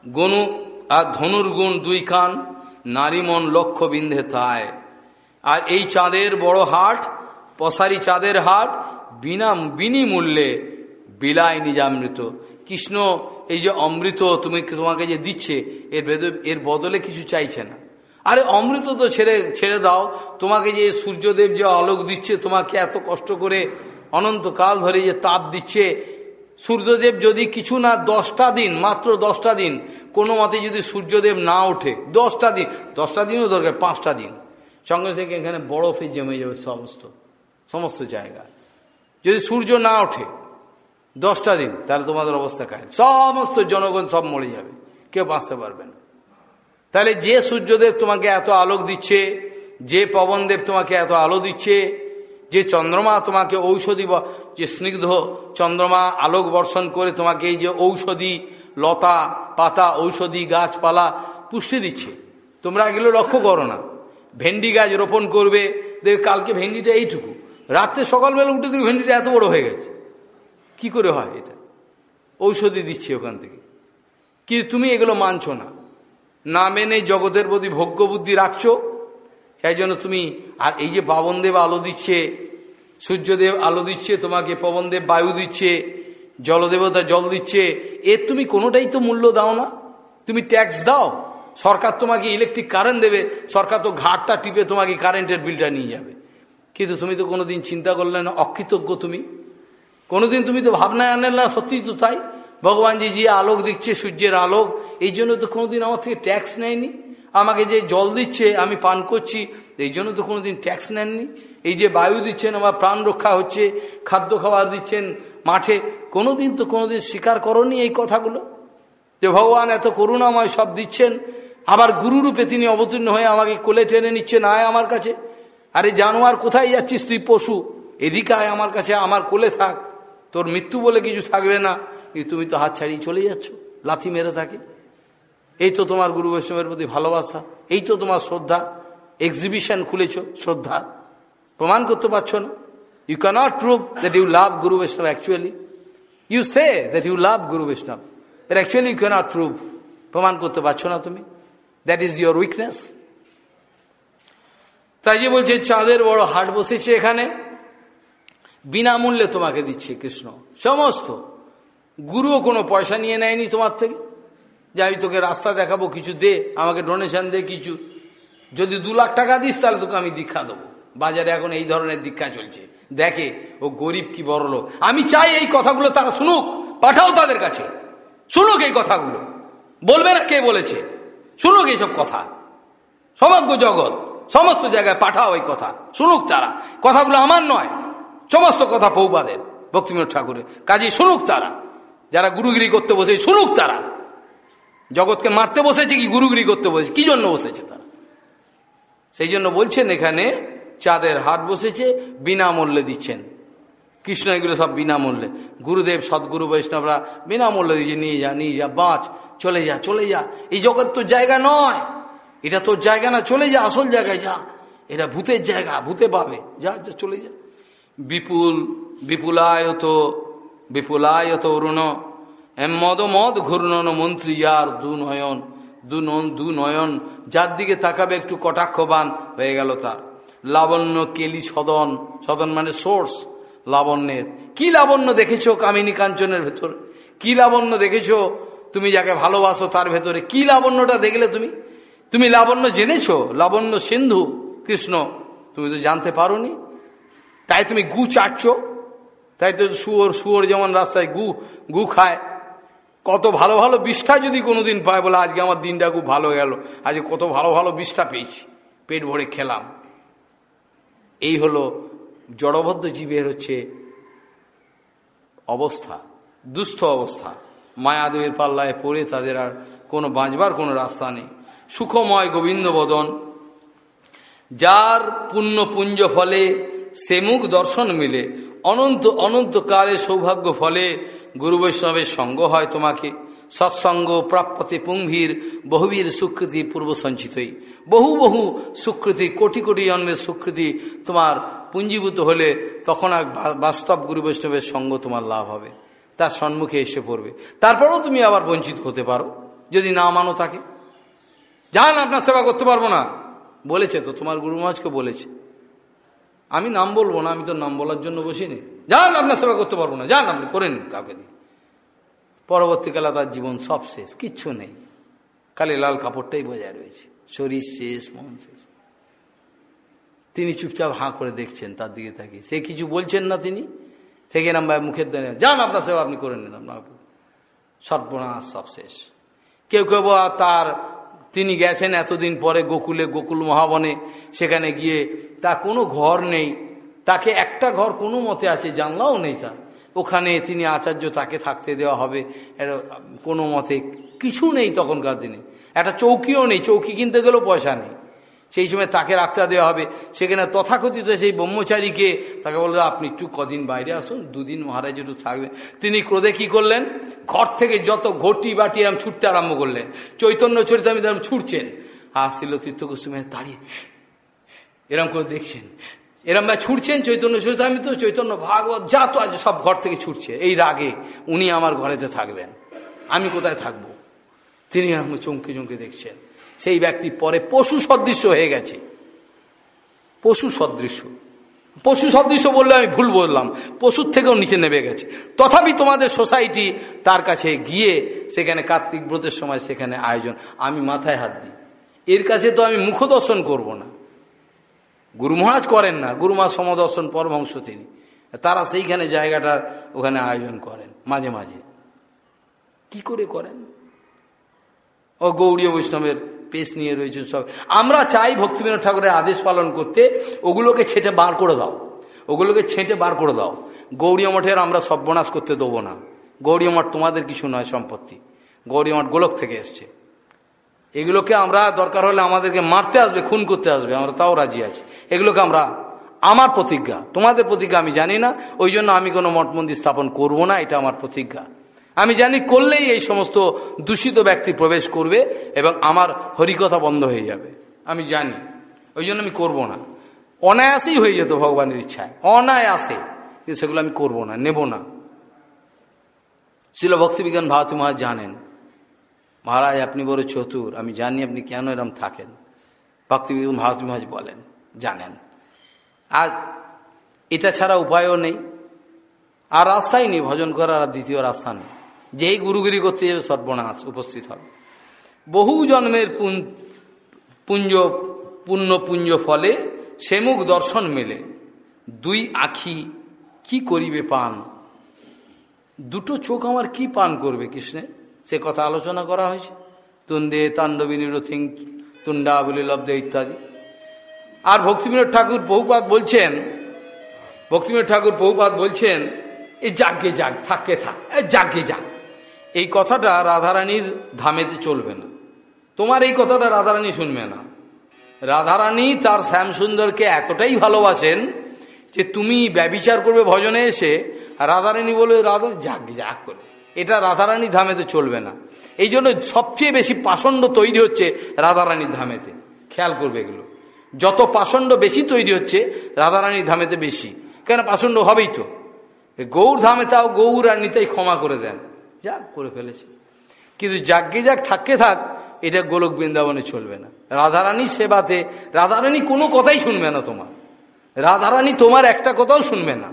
গনু আর ধনুর গুণ দুই কান নারীমন লক্ষ্য বিন্ধে তায় আর এই চাঁদের বড় হাট পশারি চাঁদের হাট বিনা বিনিমূল্যে বিলায় নিজামৃত। কৃষ্ণ, এই যে অমৃত তুমি তোমাকে যে দিচ্ছে, এর এর বদলে কিছু চাইছে না। আরে অমৃত তো ছেড়ে ছেড়ে দাও। তোমাকে যে সূর্যদেব যে আলোক দিচ্ছে, তোমাকে এত কষ্ট করে অনন্তকাল ধরে যে তাপ দিচ্ছে। সূর্যদেব যদি কিছু না, দশটা দিন, মাত্র দশটা দিন, কোনো মতে যদি সূর্যদেব না ওঠে, দশটা দিন, দশটা দিনও দরকার, পাঁচটা দিন। সঙ্গে সঙ্গে এখানে বরফে জমে যাবে সমস্ত। সমস্ত জায়গা। যদি সূর্য না ওঠে, দশটা দিন, তাহলে তোমাদের অবস্থা কায় সমস্ত জনগণ সব মরে যাবে, কেউ বাঁচতে পারবে না। তাহলে যে সূর্যদেব তোমাকে এত আলোক দিচ্ছে, যে পবনদেব তোমাকে এত আলো দিচ্ছে, যে চন্দ্রমা তোমাকে ঔষধি যে স্নিগ্ধ চন্দ্রমা আলোক বর্ষণ করে তোমাকে এই যে ঔষধি লতা, পাতা, ঔষধি গাছপালা পুষ্টি দিচ্ছে। তোমরা এগুলো লক্ষ্য করো না। ভেন্ডি গাছ রোপণ করবে, দেখবে কালকে ভেন্ডিটা এইটুকু। রাত্রে সকালবেলা উঠে দেখবে ভেন্ডিটা এত বড় হয়ে গেছে। কি করে হয় এটা? ঔষধি দিচ্ছি ওখান থেকে। কিন্তু তুমি এগুলো মানছ না? না মেনে জগতের প্রতি ভোগ্য বুদ্ধি রাখছো? সেই জন্য তুমি, আর এই যে পাবনদেব আলো দিচ্ছে, সূর্যদেব আলো দিচ্ছে, তোমাকে পবনদেব বায়ু দিচ্ছে, জলদেবতা জল দিচ্ছে, এর তুমি কোনোটাই তো মূল্য দাও না। তুমি ট্যাক্স দাও। সরকার তোমাকে ইলেকট্রিক কারেন্ট দেবে, সরকার তো ঘাটটা টিপে তোমাকে কারেন্টের বিলটা নিয়ে যাবে। কিন্তু তুমি তো কোনোদিন চিন্তা করলে না, অকৃতজ্ঞ তুমি। কোনোদিন তুমি তো ভাবনায় আনেন না, সত্যিই তো তাই। ভগবানজি যে আলোক দিচ্ছে, সূর্যের আলোক, এই জন্য তো কোনোদিন আমার থেকে ট্যাক্স নেয়নি। আমাকে যে জল দিচ্ছে, আমি পান করছি, এই জন্য তো কোনোদিন ট্যাক্স নেননি। এই যে বায়ু দিচ্ছেন, আমার প্রাণ রক্ষা হচ্ছে, খাদ্য খাবার দিচ্ছেন মাঠে, কোনোদিন তো কোনোদিন স্বীকার করনি এই কথাগুলো। যে ভগবান এত করুণাময় সব দিচ্ছেন, আবার গুরুরূপে তিনি অবতীর্ণ হয়ে আমাকে কোলে টেনে নিচ্ছেন, আয় আমার কাছে। আরে জানোয়ার, কোথায় যাচ্ছিস তুই, পশু? এদিকে আয় আমার কাছে, আমার কোলে থাক। তোর মৃত্যু বলে কিছু থাকবে না। তুমি তো হাত ছাড়িয়ে চলে যাচ্ছ, লাথি মেরে থাকে। এই তো তোমার গুরু বৈষ্ণবের প্রতি ভালোবাসা, এই তো তোমার শ্রদ্ধা। এক্সিবিশন খুলেছ, শ্রদ্ধা। প্রমাণ করতে পারছ না। You cannot prove that you love Guru Vaishnava actually you say that you love Guru Vaishnava that actually you cannot prove প্রমাণ করতে পারছ না তুমি। দ্যাট ইজ ইউর উইকনেস তাই যে বলছে, চাঁদের বড় হাট বসেছে এখানে। বিনামূল্যে তোমাকে দিচ্ছে কৃষ্ণ। সমস্ত। গুরুও কোনো পয়সা নিয়ে নেয়নি তোমার থেকে। যে আমি তোকে রাস্তা দেখাবো, কিছু দে, আমাকে ডোনেশন দে কিছু। যদি দু লাখ টাকা দিস, তাহলে তোকে আমি দীক্ষা দেবো। বাজারে এখন এই ধরনের দীক্ষা চলছে। দেখে, ও গরিব কি বড় লোক। আমি চাই এই কথাগুলো তারা শুনুক, পাঠাও তাদের কাছে। শুনুক এই কথাগুলো। বলবে না কে বলেছে? শুনুক এইসব কথা। সমগ্র জগৎ। সমস্ত জায়গায় পাঠাও এই কথা। শুনুক তারা। কথাগুলো আমার নয়। সমস্ত কথা পৌপাদের ভক্তিবিনোদ ঠাকুরের। কাজে শুনুক তারা। যারা গুরুগিরি করতে বসে শুনুক তারা। জগৎকে মারতে বসেছে কি, গুরুগিরি করতে বসেছে? কি জন্য বসেছে তারা? সেই জন্য বলছেন এখানে, চাঁদের হাট বসেছে, বিনামূল্যে দিচ্ছেন। কৃষ্ণ এগুলো সব বিনামূল্যে। গুরুদেব, সদ্গুরু, বৈষ্ণবরা বিনামূল্যে দিচ্ছে নিয়ে যা নিয়ে যা, বাঁচ, চলে যা চলে যা। এই জগৎ তোর জায়গা নয়। এটা তোর জায়গা না, চলে যা, আসল জায়গায় যা। এটা ভূতের জায়গা, ভূতে পাবে যা যা, চলে যা। বিপুল, বিপুলায়ত বিপুলায়ত অরুণ। এম মদ মদ ঘূর্ণন মন্ত্রী যার দু নয়ন দু নন দু নয়ন যার দিকে তাকাবে একটু কটাক্ষবান হয়ে গেল তার। লাবণ্য কেলি সদন সদন মানে সোর্স, লাবণ্যের। কি লাবণ্য দেখেছ কামিনী কাঞ্চনের ভেতর? কি লাবণ্য দেখেছ? তুমি যাকে ভালোবাসো তার ভেতরে কি লাবণ্যটা দেখলে তুমি? তুমি লাবণ্য জেনেছো? লাবণ্য সিন্ধু, কৃষ্ণ, তুমি তো জানতে পারোনি। তাই তুমি গু চাটছ? তাই তো শুয়োর শুয়োর যেমন রাস্তায় গু গু খায়। কত ভালো ভালো বিষ্ঠা যদি কোনোদিন পায়, বলে আজকে আমার দিনটা খুব ভালো গেল। আজকে কত ভালো ভালো বিষ্ঠা পেয়েছি। পেট ভরে খেলাম। এই হলো জড়বদ্ধ জীবের হচ্ছে অবস্থা, দুস্থ অবস্থা। মায়াদেবের পাল্লায় পড়ে তাদের আর কোনো বাঁচবার কোনো রাস্তা নেই। সুখময় গোবিন্দ বদন যার পুণ্য পুঞ্জ ফলে সে মুখ দর্শন মিলে, অনন্ত অনন্তকালে সৌভাগ্য ফলে গুরু বৈষ্ণবের সঙ্গ হয় তোমাকে। সৎসঙ্গ প্রাপ্যতে পুঙ্গীর বহুবীর সুকৃতি পূর্ব সঞ্চিতই। বহু বহু সুকৃতি, কোটি কোটি জন্মের সুকৃতি তোমার পুঞ্জীভূত হলে তখন আর বাস্তব গুরু বৈষ্ণবের সঙ্গ তোমার লাভ হবে। তার সম্মুখে এসে পড়বে। তারপরেও তুমি আবার বঞ্চিত হতে পারো, যদি না মানো তাকে। যান আপনার সেবা করতে পারব না। বলেছে তো, তোমার গুরু মহাজকে বলেছে। আমি নাম বলব না, আমি তো নাম বলার জন্য বসিনি। যান আপনার সেবা করতে পারব না যান আপনি করেন কাউকে দিয়ে। পরবর্তীকালে তার জীবন সব শেষ, কিচ্ছু নেই। খালি লাল কাপড়টাই বজায় রয়েছে। শরীর শেষ, মন শেষ। তিনি চুপচাপ হাঁ করে দেখছেন, তার দিকে থাকি সে কিছু বলছেন না তিনি। থেকে নাম্বার মুখের দাঁড়ে যান আপনার সেবা আপনি করে নেন, আপনার সর্বনাশ সব শেষ। কেউ কেউ তার তিনি গেছেন এতদিন পরে গোকুলে, গোকুল মহাবনে। সেখানে গিয়ে তা কোনো ঘর নেই। তাকে একটা ঘর কোনো মতে আছে, জানলাও নেই তা ওখানে তিনি আচার্য তাকে থাকতে দেওয়া হবে। কোনো মতে কিছু নেই তখনকার দিনে। একটা চৌকিও নেই, চৌকি কিনতে গেলেও পয়সা নেই। সেই সময় তাকে রাখতে দেওয়া হবে। সেখানে তথাকথিত সেই ব্রহ্মচারীকে তাকে বলল, আপনি একটু কদিন বাইরে আসুন, দুদিন মহারাজ একটু থাকবে তিনি ক্রোধে কি করলেন? ঘর থেকে যত ঘটি বাটি এরম ছুটতে আরম্ভ করলেন। চৈতন্য চরিতামি এরম ছুটছেন। আসিল তীর্থ কুসুমে দাঁড়িয়ে, এরম করে দেখছেন। এরম ছুটছেন চৈতন্য চরিতামি তো চৈতন্য ভাগবত, যা তো আজ সব ঘর থেকে ছুটছে। এই রাগে উনি আমার ঘরেতে থাকবেন। আমি কোথায় থাকব? তিনি এরকম চমকে চমকে দেখছেন। সেই ব্যক্তি পরে পশু সদৃশ্য হয়ে গেছে। পশু সদৃশ্য। পশু সদৃশ্য বললে আমি ভুল বললাম। পশুর থেকেও নিচে নেমে গেছে। তথাপি তোমাদের সোসাইটি তার কাছে গিয়ে সেখানে কার্তিক ব্রতের সময় সেখানে আয়োজন। আমি মাথায় হাত দিই। এর কাছে তো আমি মুখদর্শন করব না। গুরু মহারাজ করেন না। গুরু মহারাজ সমদর্শন পরমংশ তিনি। তারা সেইখানে জায়গাটার ওখানে আয়োজন করেন মাঝে মাঝে। কি করে করেন? ও গৌরীয় বৈষ্ণবের পেশ নিয়ে রয়েছে সব। আমরা চাই ভক্তিবিনোদ ঠাকুরের আদেশ পালন করতে, ওগুলোকে ছেটে বার করে দাও। ওগুলোকে ছেঁটে বার করে দাও। গৌরী মঠের আমরা সর্বনাশ করতে দেবো না। গৌরী মঠ তোমাদের কিছু নয় সম্পত্তি। গৌরী মঠ গোলক থেকে এসছে। এগুলোকে আমরা, দরকার হলে আমাদেরকে মারতে আসবে, খুন করতে আসবে, আমরা তাও রাজি আছি। এগুলোকে আমরা, আমার প্রতিজ্ঞা, তোমাদের প্রতিজ্ঞা আমি জানি না, ওই জন্য আমি কোনো মঠ মন্দির স্থাপন করব না, এটা আমার প্রতিজ্ঞা। আমি জানি করলেই এই সমস্ত দূষিত ব্যক্তি প্রবেশ করবে এবং আমার হরিকথা বন্ধ হয়ে যাবে। আমি জানি। ওই জন্য আমি করব না। অনায়াসেই হয়ে যেত ভগবানের ইচ্ছায়। অনায়াসে। কিন্তু সেগুলো আমি করব না, নেব না। ছিল ভক্তিবিজ্ঞান ভারতী মহারাজ জানেন, মহারাজ, আপনি বড় চতুর। আমি জানি আপনি কেন এরম থাকেন। ভক্তিবিজ্ঞান ভারতী মহারাজ বলেন, জানেন। আর এটা ছাড়া উপায়ও নেই। আর রাস্তাই নেই। ভজন করার আর দ্বিতীয় রাস্তা নেই। যেই গুরুগিরি করতে যাবে সর্বনাশ উপস্থিত হবে। বহু জন্মের পুঞ্জ, পুণ্য পুঞ্জ ফলে সেমুখ দর্শন মেলে। দুই আখি কি করিবে পান? দুটো চোখ আমার কি পান করবে কৃষ্ণে? সে কথা আলোচনা করা হয়েছে। তুন্দে তাণ্ডবী নিরথিং তুন্ডা বলি লব্ধে ইত্যাদি। আর ভক্তিবিনোদ ঠাকুর বহুপাত বলছেন, ভক্তিবিনোদ ঠাকুর বহুপাত বলছেন এই যাগ্যে যাক থাকে থাক যাগ্যে যাক এই কথাটা রাধারানীর ধামেতে চলবে না। তোমার এই কথাটা রাধারানী শুনবে না। রাধারানী তার শ্যামসুন্দরকে এতটাই ভালোবাসেন যে তুমি ব্যবিচার করবে ভজনে এসে রাধারানী বলবে, রাধা, যাক যাক করে। এটা রাধারানী ধামেতে চলবে না। এই জন্য সবচেয়ে বেশি পাষণ্ড তৈরি হচ্ছে রাধারানীর ধামেতে। খেয়াল করবে এগুলো। যত পাষণ্ড বেশি তৈরি হচ্ছে, রাধারানীর ধামেতে বেশি। কেন পাষণ্ড হবেই তো? গৌর ধামে তাও গৌর আর নিতাই ক্ষমা করে দেন। যাক করে ফেলেছে। কিন্তু যাকে যাক থাকতে থাক, এটা গোলক বৃন্দাবনে চলবে না। রাধারানী সেবাতে, রাধারানী কোনো কথাই শুনবে না তোমার। রাধারানী তোমার একটা কথাও শুনবে না।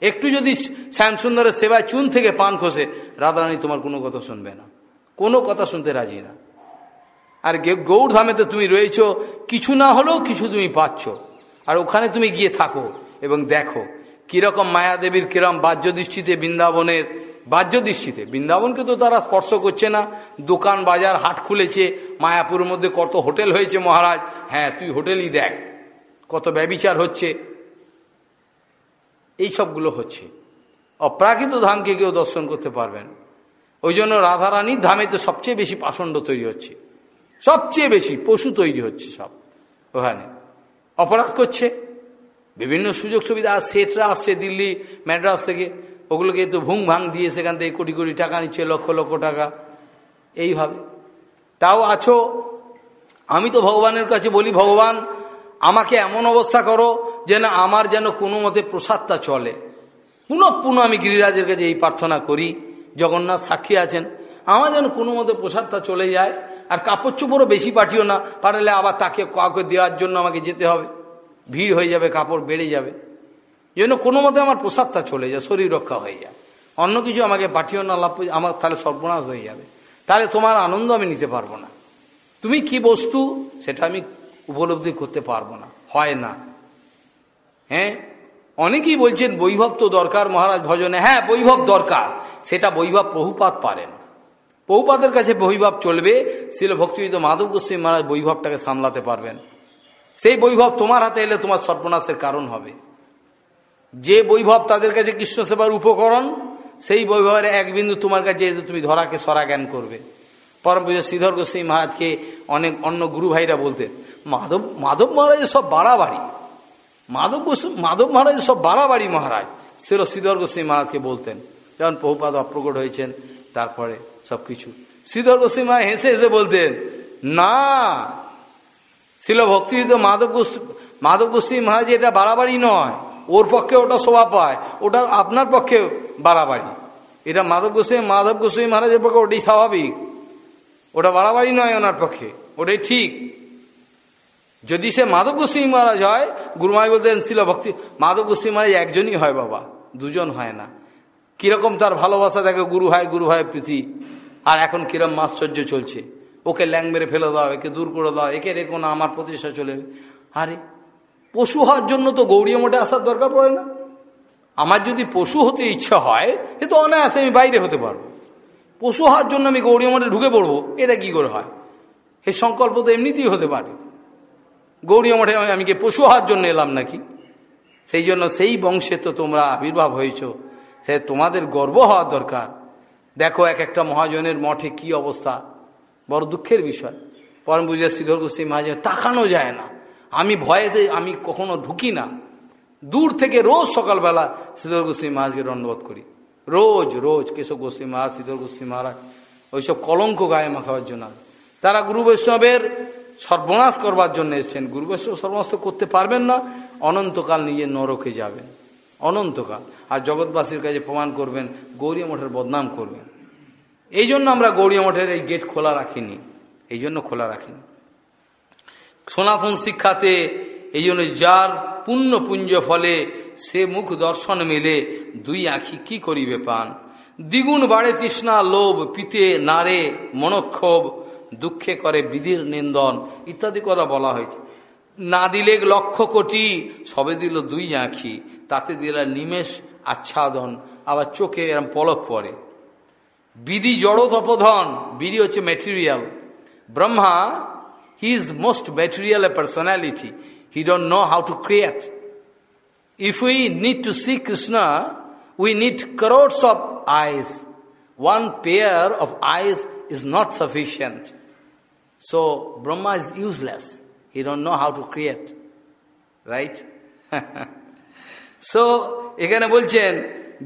একটু যদি শ্যামসুন্দরের সেবায় চুন থেকে পান খসে, রাধারানী তোমার কোনো কথা শুনবে না। কোনো কথা শুনতে রাজি না। আর গৌড় ধামেতে তুমি রয়েছ, কিছু না হলেও কিছু তুমি পাচ্ছ। আর ওখানে তুমি গিয়ে থাকো এবং দেখো, কীরকম মায়াদেবীর কিরম বাহ্য দৃষ্টিতে বৃন্দাবনের বাহ্য দৃষ্টিতে বৃন্দাবনকে তো তারা স্পর্শ করছে না। দোকান, বাজার, হাট খুলেছে। মায়াপুরের মধ্যে কত হোটেল হয়েছে মহারাজ। হ্যাঁ তুই হোটেলই দেখ। কত ব্যবিচার হচ্ছে। এই সবগুলো হচ্ছে। অপ্রাকৃত ধামকে কেউ দর্শন করতে পারবেন। ওই জন্য রাধারানীর ধামে তো সবচেয়ে বেশি পাষণ্ড তৈরি হচ্ছে। সবচেয়ে বেশি পশু তৈরি হচ্ছে সব ওখানে। অপরাধ করছে। বিভিন্ন সুযোগ সুবিধা সেটরা আসছে দিল্লি, ম্যাড্রাস থেকে। ওগুলোকে তো ভুং ভাং দিয়ে সেখান থেকে কোটি কোটি টাকা নিচ্ছে, লক্ষ লক্ষ টাকা। এইভাবে। তাও আছো? আমি তো ভগবানের কাছে বলি, ভগবান, আমাকে এমন অবস্থা করো যেন আমার যেন কোনো মতে প্রসাদটা চলে। পুনঃ পুনঃ আমি গিরিরাজের কাছে এই প্রার্থনা করি। জগন্নাথ সাক্ষী আছেন। আমার যেন কোনো মতে প্রসাদটা চলে যায়। আর কাপড় চোপড়ও বেশি পাঠিও না। পারলে আবার তাকে কাউকে দেওয়ার জন্য আমাকে যেতে হবে। ভিড় হয়ে যাবে, কাপড় বেড়ে যাবে। যেন কোনো মতে আমার প্রসাদটা চলে যায়, শরীর রক্ষা হয়ে যায়। অন্য কিছু আমাকে পাঠিও না, লাভ আমার তাহলে সর্বনাশ হয়ে যাবে। তাহলে তোমার আনন্দ আমি নিতে পারব না। তুমি কি বস্তু সেটা আমি উপলব্ধি করতে পারব না। হয় না। হ্যাঁ? অনেকেই বলছেন বৈভব তো দরকার, মহারাজ ভজনে। হ্যাঁ বৈভব দরকার। সেটা বৈভব বহুপাত পারেন। বহুপাতের কাছে বৈভব চলবে শিল ভক্তিবিদ মাধব গোস্বামী মহারাজ বৈভবটাকে সামলাতে পারবেন। সেই বৈভব তোমার হাতে এলে তোমার সর্বনাশের কারণ হবে। যে বৈভব তাদের কাছে কৃষ্ণ সেবার উপকরণ, সেই বৈভবের এক বিন্দু তোমার কাছে এসে তুমি ধরাকে সরা জ্ঞান করবে। পরম পূজা শ্রীধর গোস্বামী মহারাজকে অনেক অন্য গুরু ভাইরা বলতেন, মাধব মাধব মহারাজের সব বাড়াবাড়ি। মাধব মাধব মহারাজ সব বাড়াবাড়ি মহারাজ। সেরো শ্রীধর গোস্বামী মহারাজকে বলতেন যেমন বহুপাদ অপ্রকট হয়েছেন, তারপরে সব কিছু শ্রীধর গোস্বামী মহারাজ হেসে হেসে বলতেন, না ছিল ভক্তি মাধব গোস্বী মাধব গোস্বামী মহারাজ, এটা বাড়াবাড়ি নয়। ওর পক্ষে ওটা শোভা পায় ওটা আপনার পক্ষে বাড়াবাড়ি। এটা মাধব গোস্বামী মাধব গোস্বামী মহারাজের পক্ষে ওটাই স্বাভাবিক। ওটা বাড়াবাড়ি নয় ওনার পক্ষে, ওটাই ঠিক। যদি সে মাধব গোস্বামী মহারাজ হয় গুরুমাই বলতেন ছিল ভক্তি, মাধব গোস্বামী মহারাজ একজনই হয় বাবা, দুজন হয় না। কীরকম তার ভালোবাসা দেখে গুরু হয় গুরু হয় প্রীতি। আর এখন কিরম মাশ্চর্য চলছে। ওকে ল্যাং মেরে ফেলে দাও, একে দূর করে দাও, একে রেখো না, আমার প্রতিষ্ঠা চলে আরে পশু হওয়ার জন্য তো গৌরীয় মোটে আসার দরকার পড়ে না। আমার যদি পশু হতে ইচ্ছা হয়, এ তো অনায়াসে আমি বাইরে হতে পারব। পশু হওয়ার জন্য আমি গৌরীয় মঠে ঢুকে পড়ব, এটা কি করে হয়? এই সংকল্প তো এমনিতেই হতে পারে। গৌরী মঠে আমি কি পশু হওয়ার জন্য এলাম নাকি? সেই জন্য সেই বংশে তো তোমরা আবির্ভাব হয়েছ। সে তোমাদের গর্ব হওয়ার দরকার। দেখো এক একটা মহাজনের মঠে কি অবস্থা। বড় দুঃখের বিষয়। পরম বুঝে শ্রীধর গোস্বী মহাজন তাকানো যায় না। আমি ভয়েতে আমি কখনো ঢুকি না। দূর থেকে রোজ সকালবেলা শ্রীধর গোস্বী মহারাজকে দণ্ডবোধ করি। রোজ রোজ কেশব গোস্বী মহারাজ শ্রীধর গোস্বী মহারাজ, ওইসব কলঙ্ক গায়ে মাখাবার জন্য। তারা গুরু বৈষ্ণবের সর্বনাশ করবার জন্য এসছেন। গুরু বৈষ্ণব সর্বনাশ করতে পারবেন না, অনন্তকাল নিজে নরকে যাবেন। অনন্তকাল। আর জগৎবাসীর কাছে প্রমাণ করবেন, গৌরী মঠের বদনাম করবেন। এই জন্য আমরা গৌরী মঠের এই গেট খোলা রাখিনি। এই জন্য খোলা রাখিনি। সনাতন শিক্ষাতে এই জন্য যার পুণ্য পুঞ্জ ফলে সে মুখ দর্শন মেলে, দুই আঁখি কি করিবে পান? দ্বিগুণ বাড়ে তৃষ্ণা, লোভ, পিতে নারে মনক্ষোভ, দুঃখে করে বিধির নিন্দন, ইত্যাদি কথা বলা হয়েছে। না দিলে লক্ষ কোটি, সবে দিল দুই আঁখি, তাতে দিল নিমেষ আচ্ছাদন, আবার চোখে এরম পলক পড়ে। বিধি জড় তপধন, বিধি হচ্ছে material Brahma he is most material a personality he don't know how to create if we need to see Krishna we need crores of eyes one pair of eyes is not sufficient so Brahma is useless he don't know how to create right so এখানে বলছেন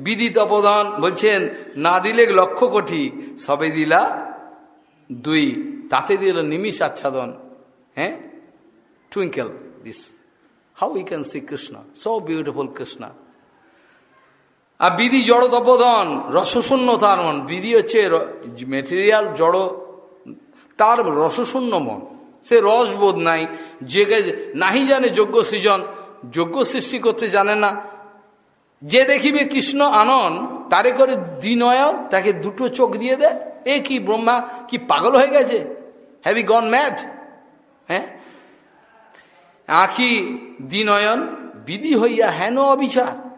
বিদিত অপদান বলছেন না দিলে লক্ষ কোটি সবে দিলা দুই তাতে দিল নিমিষ আচ্ছাদন হ্যাঁ? Twinkle this how you can see Krishna so beautiful Krishna আর বিধি জড় তপোধন রসশূন্য তার মন। বিধি হচ্ছে মেটেরিয়াল জড়, তার রসশূন্য মন। সে রসবোধ নাই, জেগে, নাহি জানে যোগ্য সৃজন, যোগ্য সৃষ্টি করতে জানে না। যে দেখিবে কৃষ্ণ আনন, তারে করে দিনয়ন তাকে দুটো চোখ দিয়ে দেয়। এ কি ব্রহ্মা, কি পাগল হয়ে গেছে? হ্যাভ গন ম্যাড হ্যাঁ আখি দিনয়ন, বিধি হইয়া হেন অবিচার।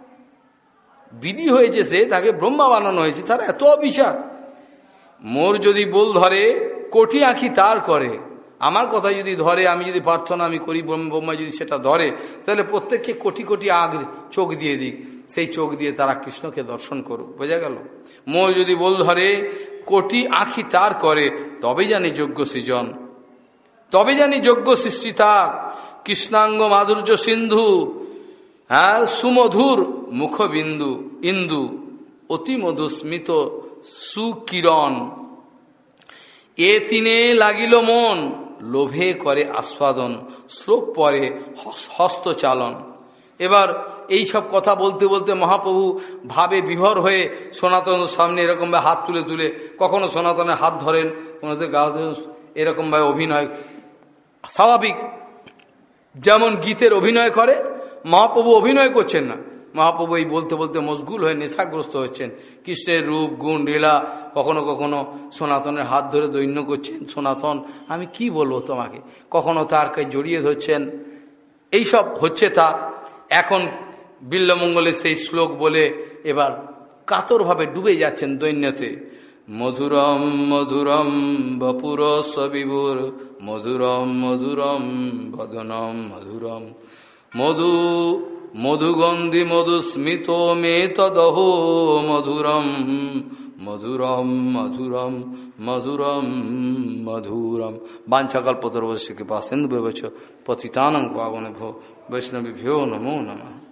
বিধি হয়েছে সে তাকে ব্রহ্মা বানানো হয়েছে, তার এত অবিচার। মোর যদি বল ধরে কোটি আঁখি তার করে। আমার কথা যদি ধরে, আমি যদি প্রার্থনা আমি করি, ব্রহ্মা যদি সেটা ধরে, তাহলে প্রত্যেককে কোটি কোটি আগ চোখ দিয়ে দিক। সেই চোখ দিয়ে তারা কৃষ্ণকে দর্শন করুক। বোঝা গেল? মোর যদি বল ধরে কোটি আঁখি তার করে তবে জানি যোগ্য সৃজন। তবে জানি যোগ্য সৃষ্টি তার কৃষ্ণাঙ্গ মাধুর্য সিন্ধু হ্যাঁ সুমধুর মুখবিন্দু, ইন্দু, অতি মধুস্মিত সুকিরণ। এ তিনে লাগিল মন, লোভে করে আস্বাদন, শ্লোক পরে হস্তচালন এবার এই সব কথা বলতে বলতে মহাপ্রভু ভাবে বিভর হয়ে সনাতনের সামনে এরকমভাবে হাত তুলে তুলে, কখনো সনাতনের হাত ধরেন কোনোতে গা এরকমভাবে অভিনয়। স্বাভাবিক, যেমন গীতের অভিনয় করে, মহাপ্রভু অভিনয় করছেন না। মহাপ্রভু এই বলতে বলতে মশগুল হয়ে নেশাগ্রস্ত হচ্ছেন। কৃষ্ণের রূপ, গুণ, লীলা কখনো কখনো সনাতনের হাত ধরে দৈন্য করছেন। সনাতন, আমি কি বলব তোমাকে? কখনো তার কাছে জড়িয়ে ধরছেন? এইসব হচ্ছে তার। এখন বিল্লমঙ্গলে সেই শ্লোক বলে এবার কাতরভাবে ডুবে যাচ্ছেন দৈন্যতে। মধুরম মধুরম বপুর সবিবুর মধুরম মধুরম, বদনম, মধুরম। মধু, মধুগন্ধি, মধুস্মিত মে তদহ মধুরম মধুরম মধুরম। মধুরম মধুরম বাঞ্ছাকল্পতর্বশ্য কৃপা সিন্ধু পতিতানং পাবন ভো বৈষ্ণবী ভ্यो নমো নমঃ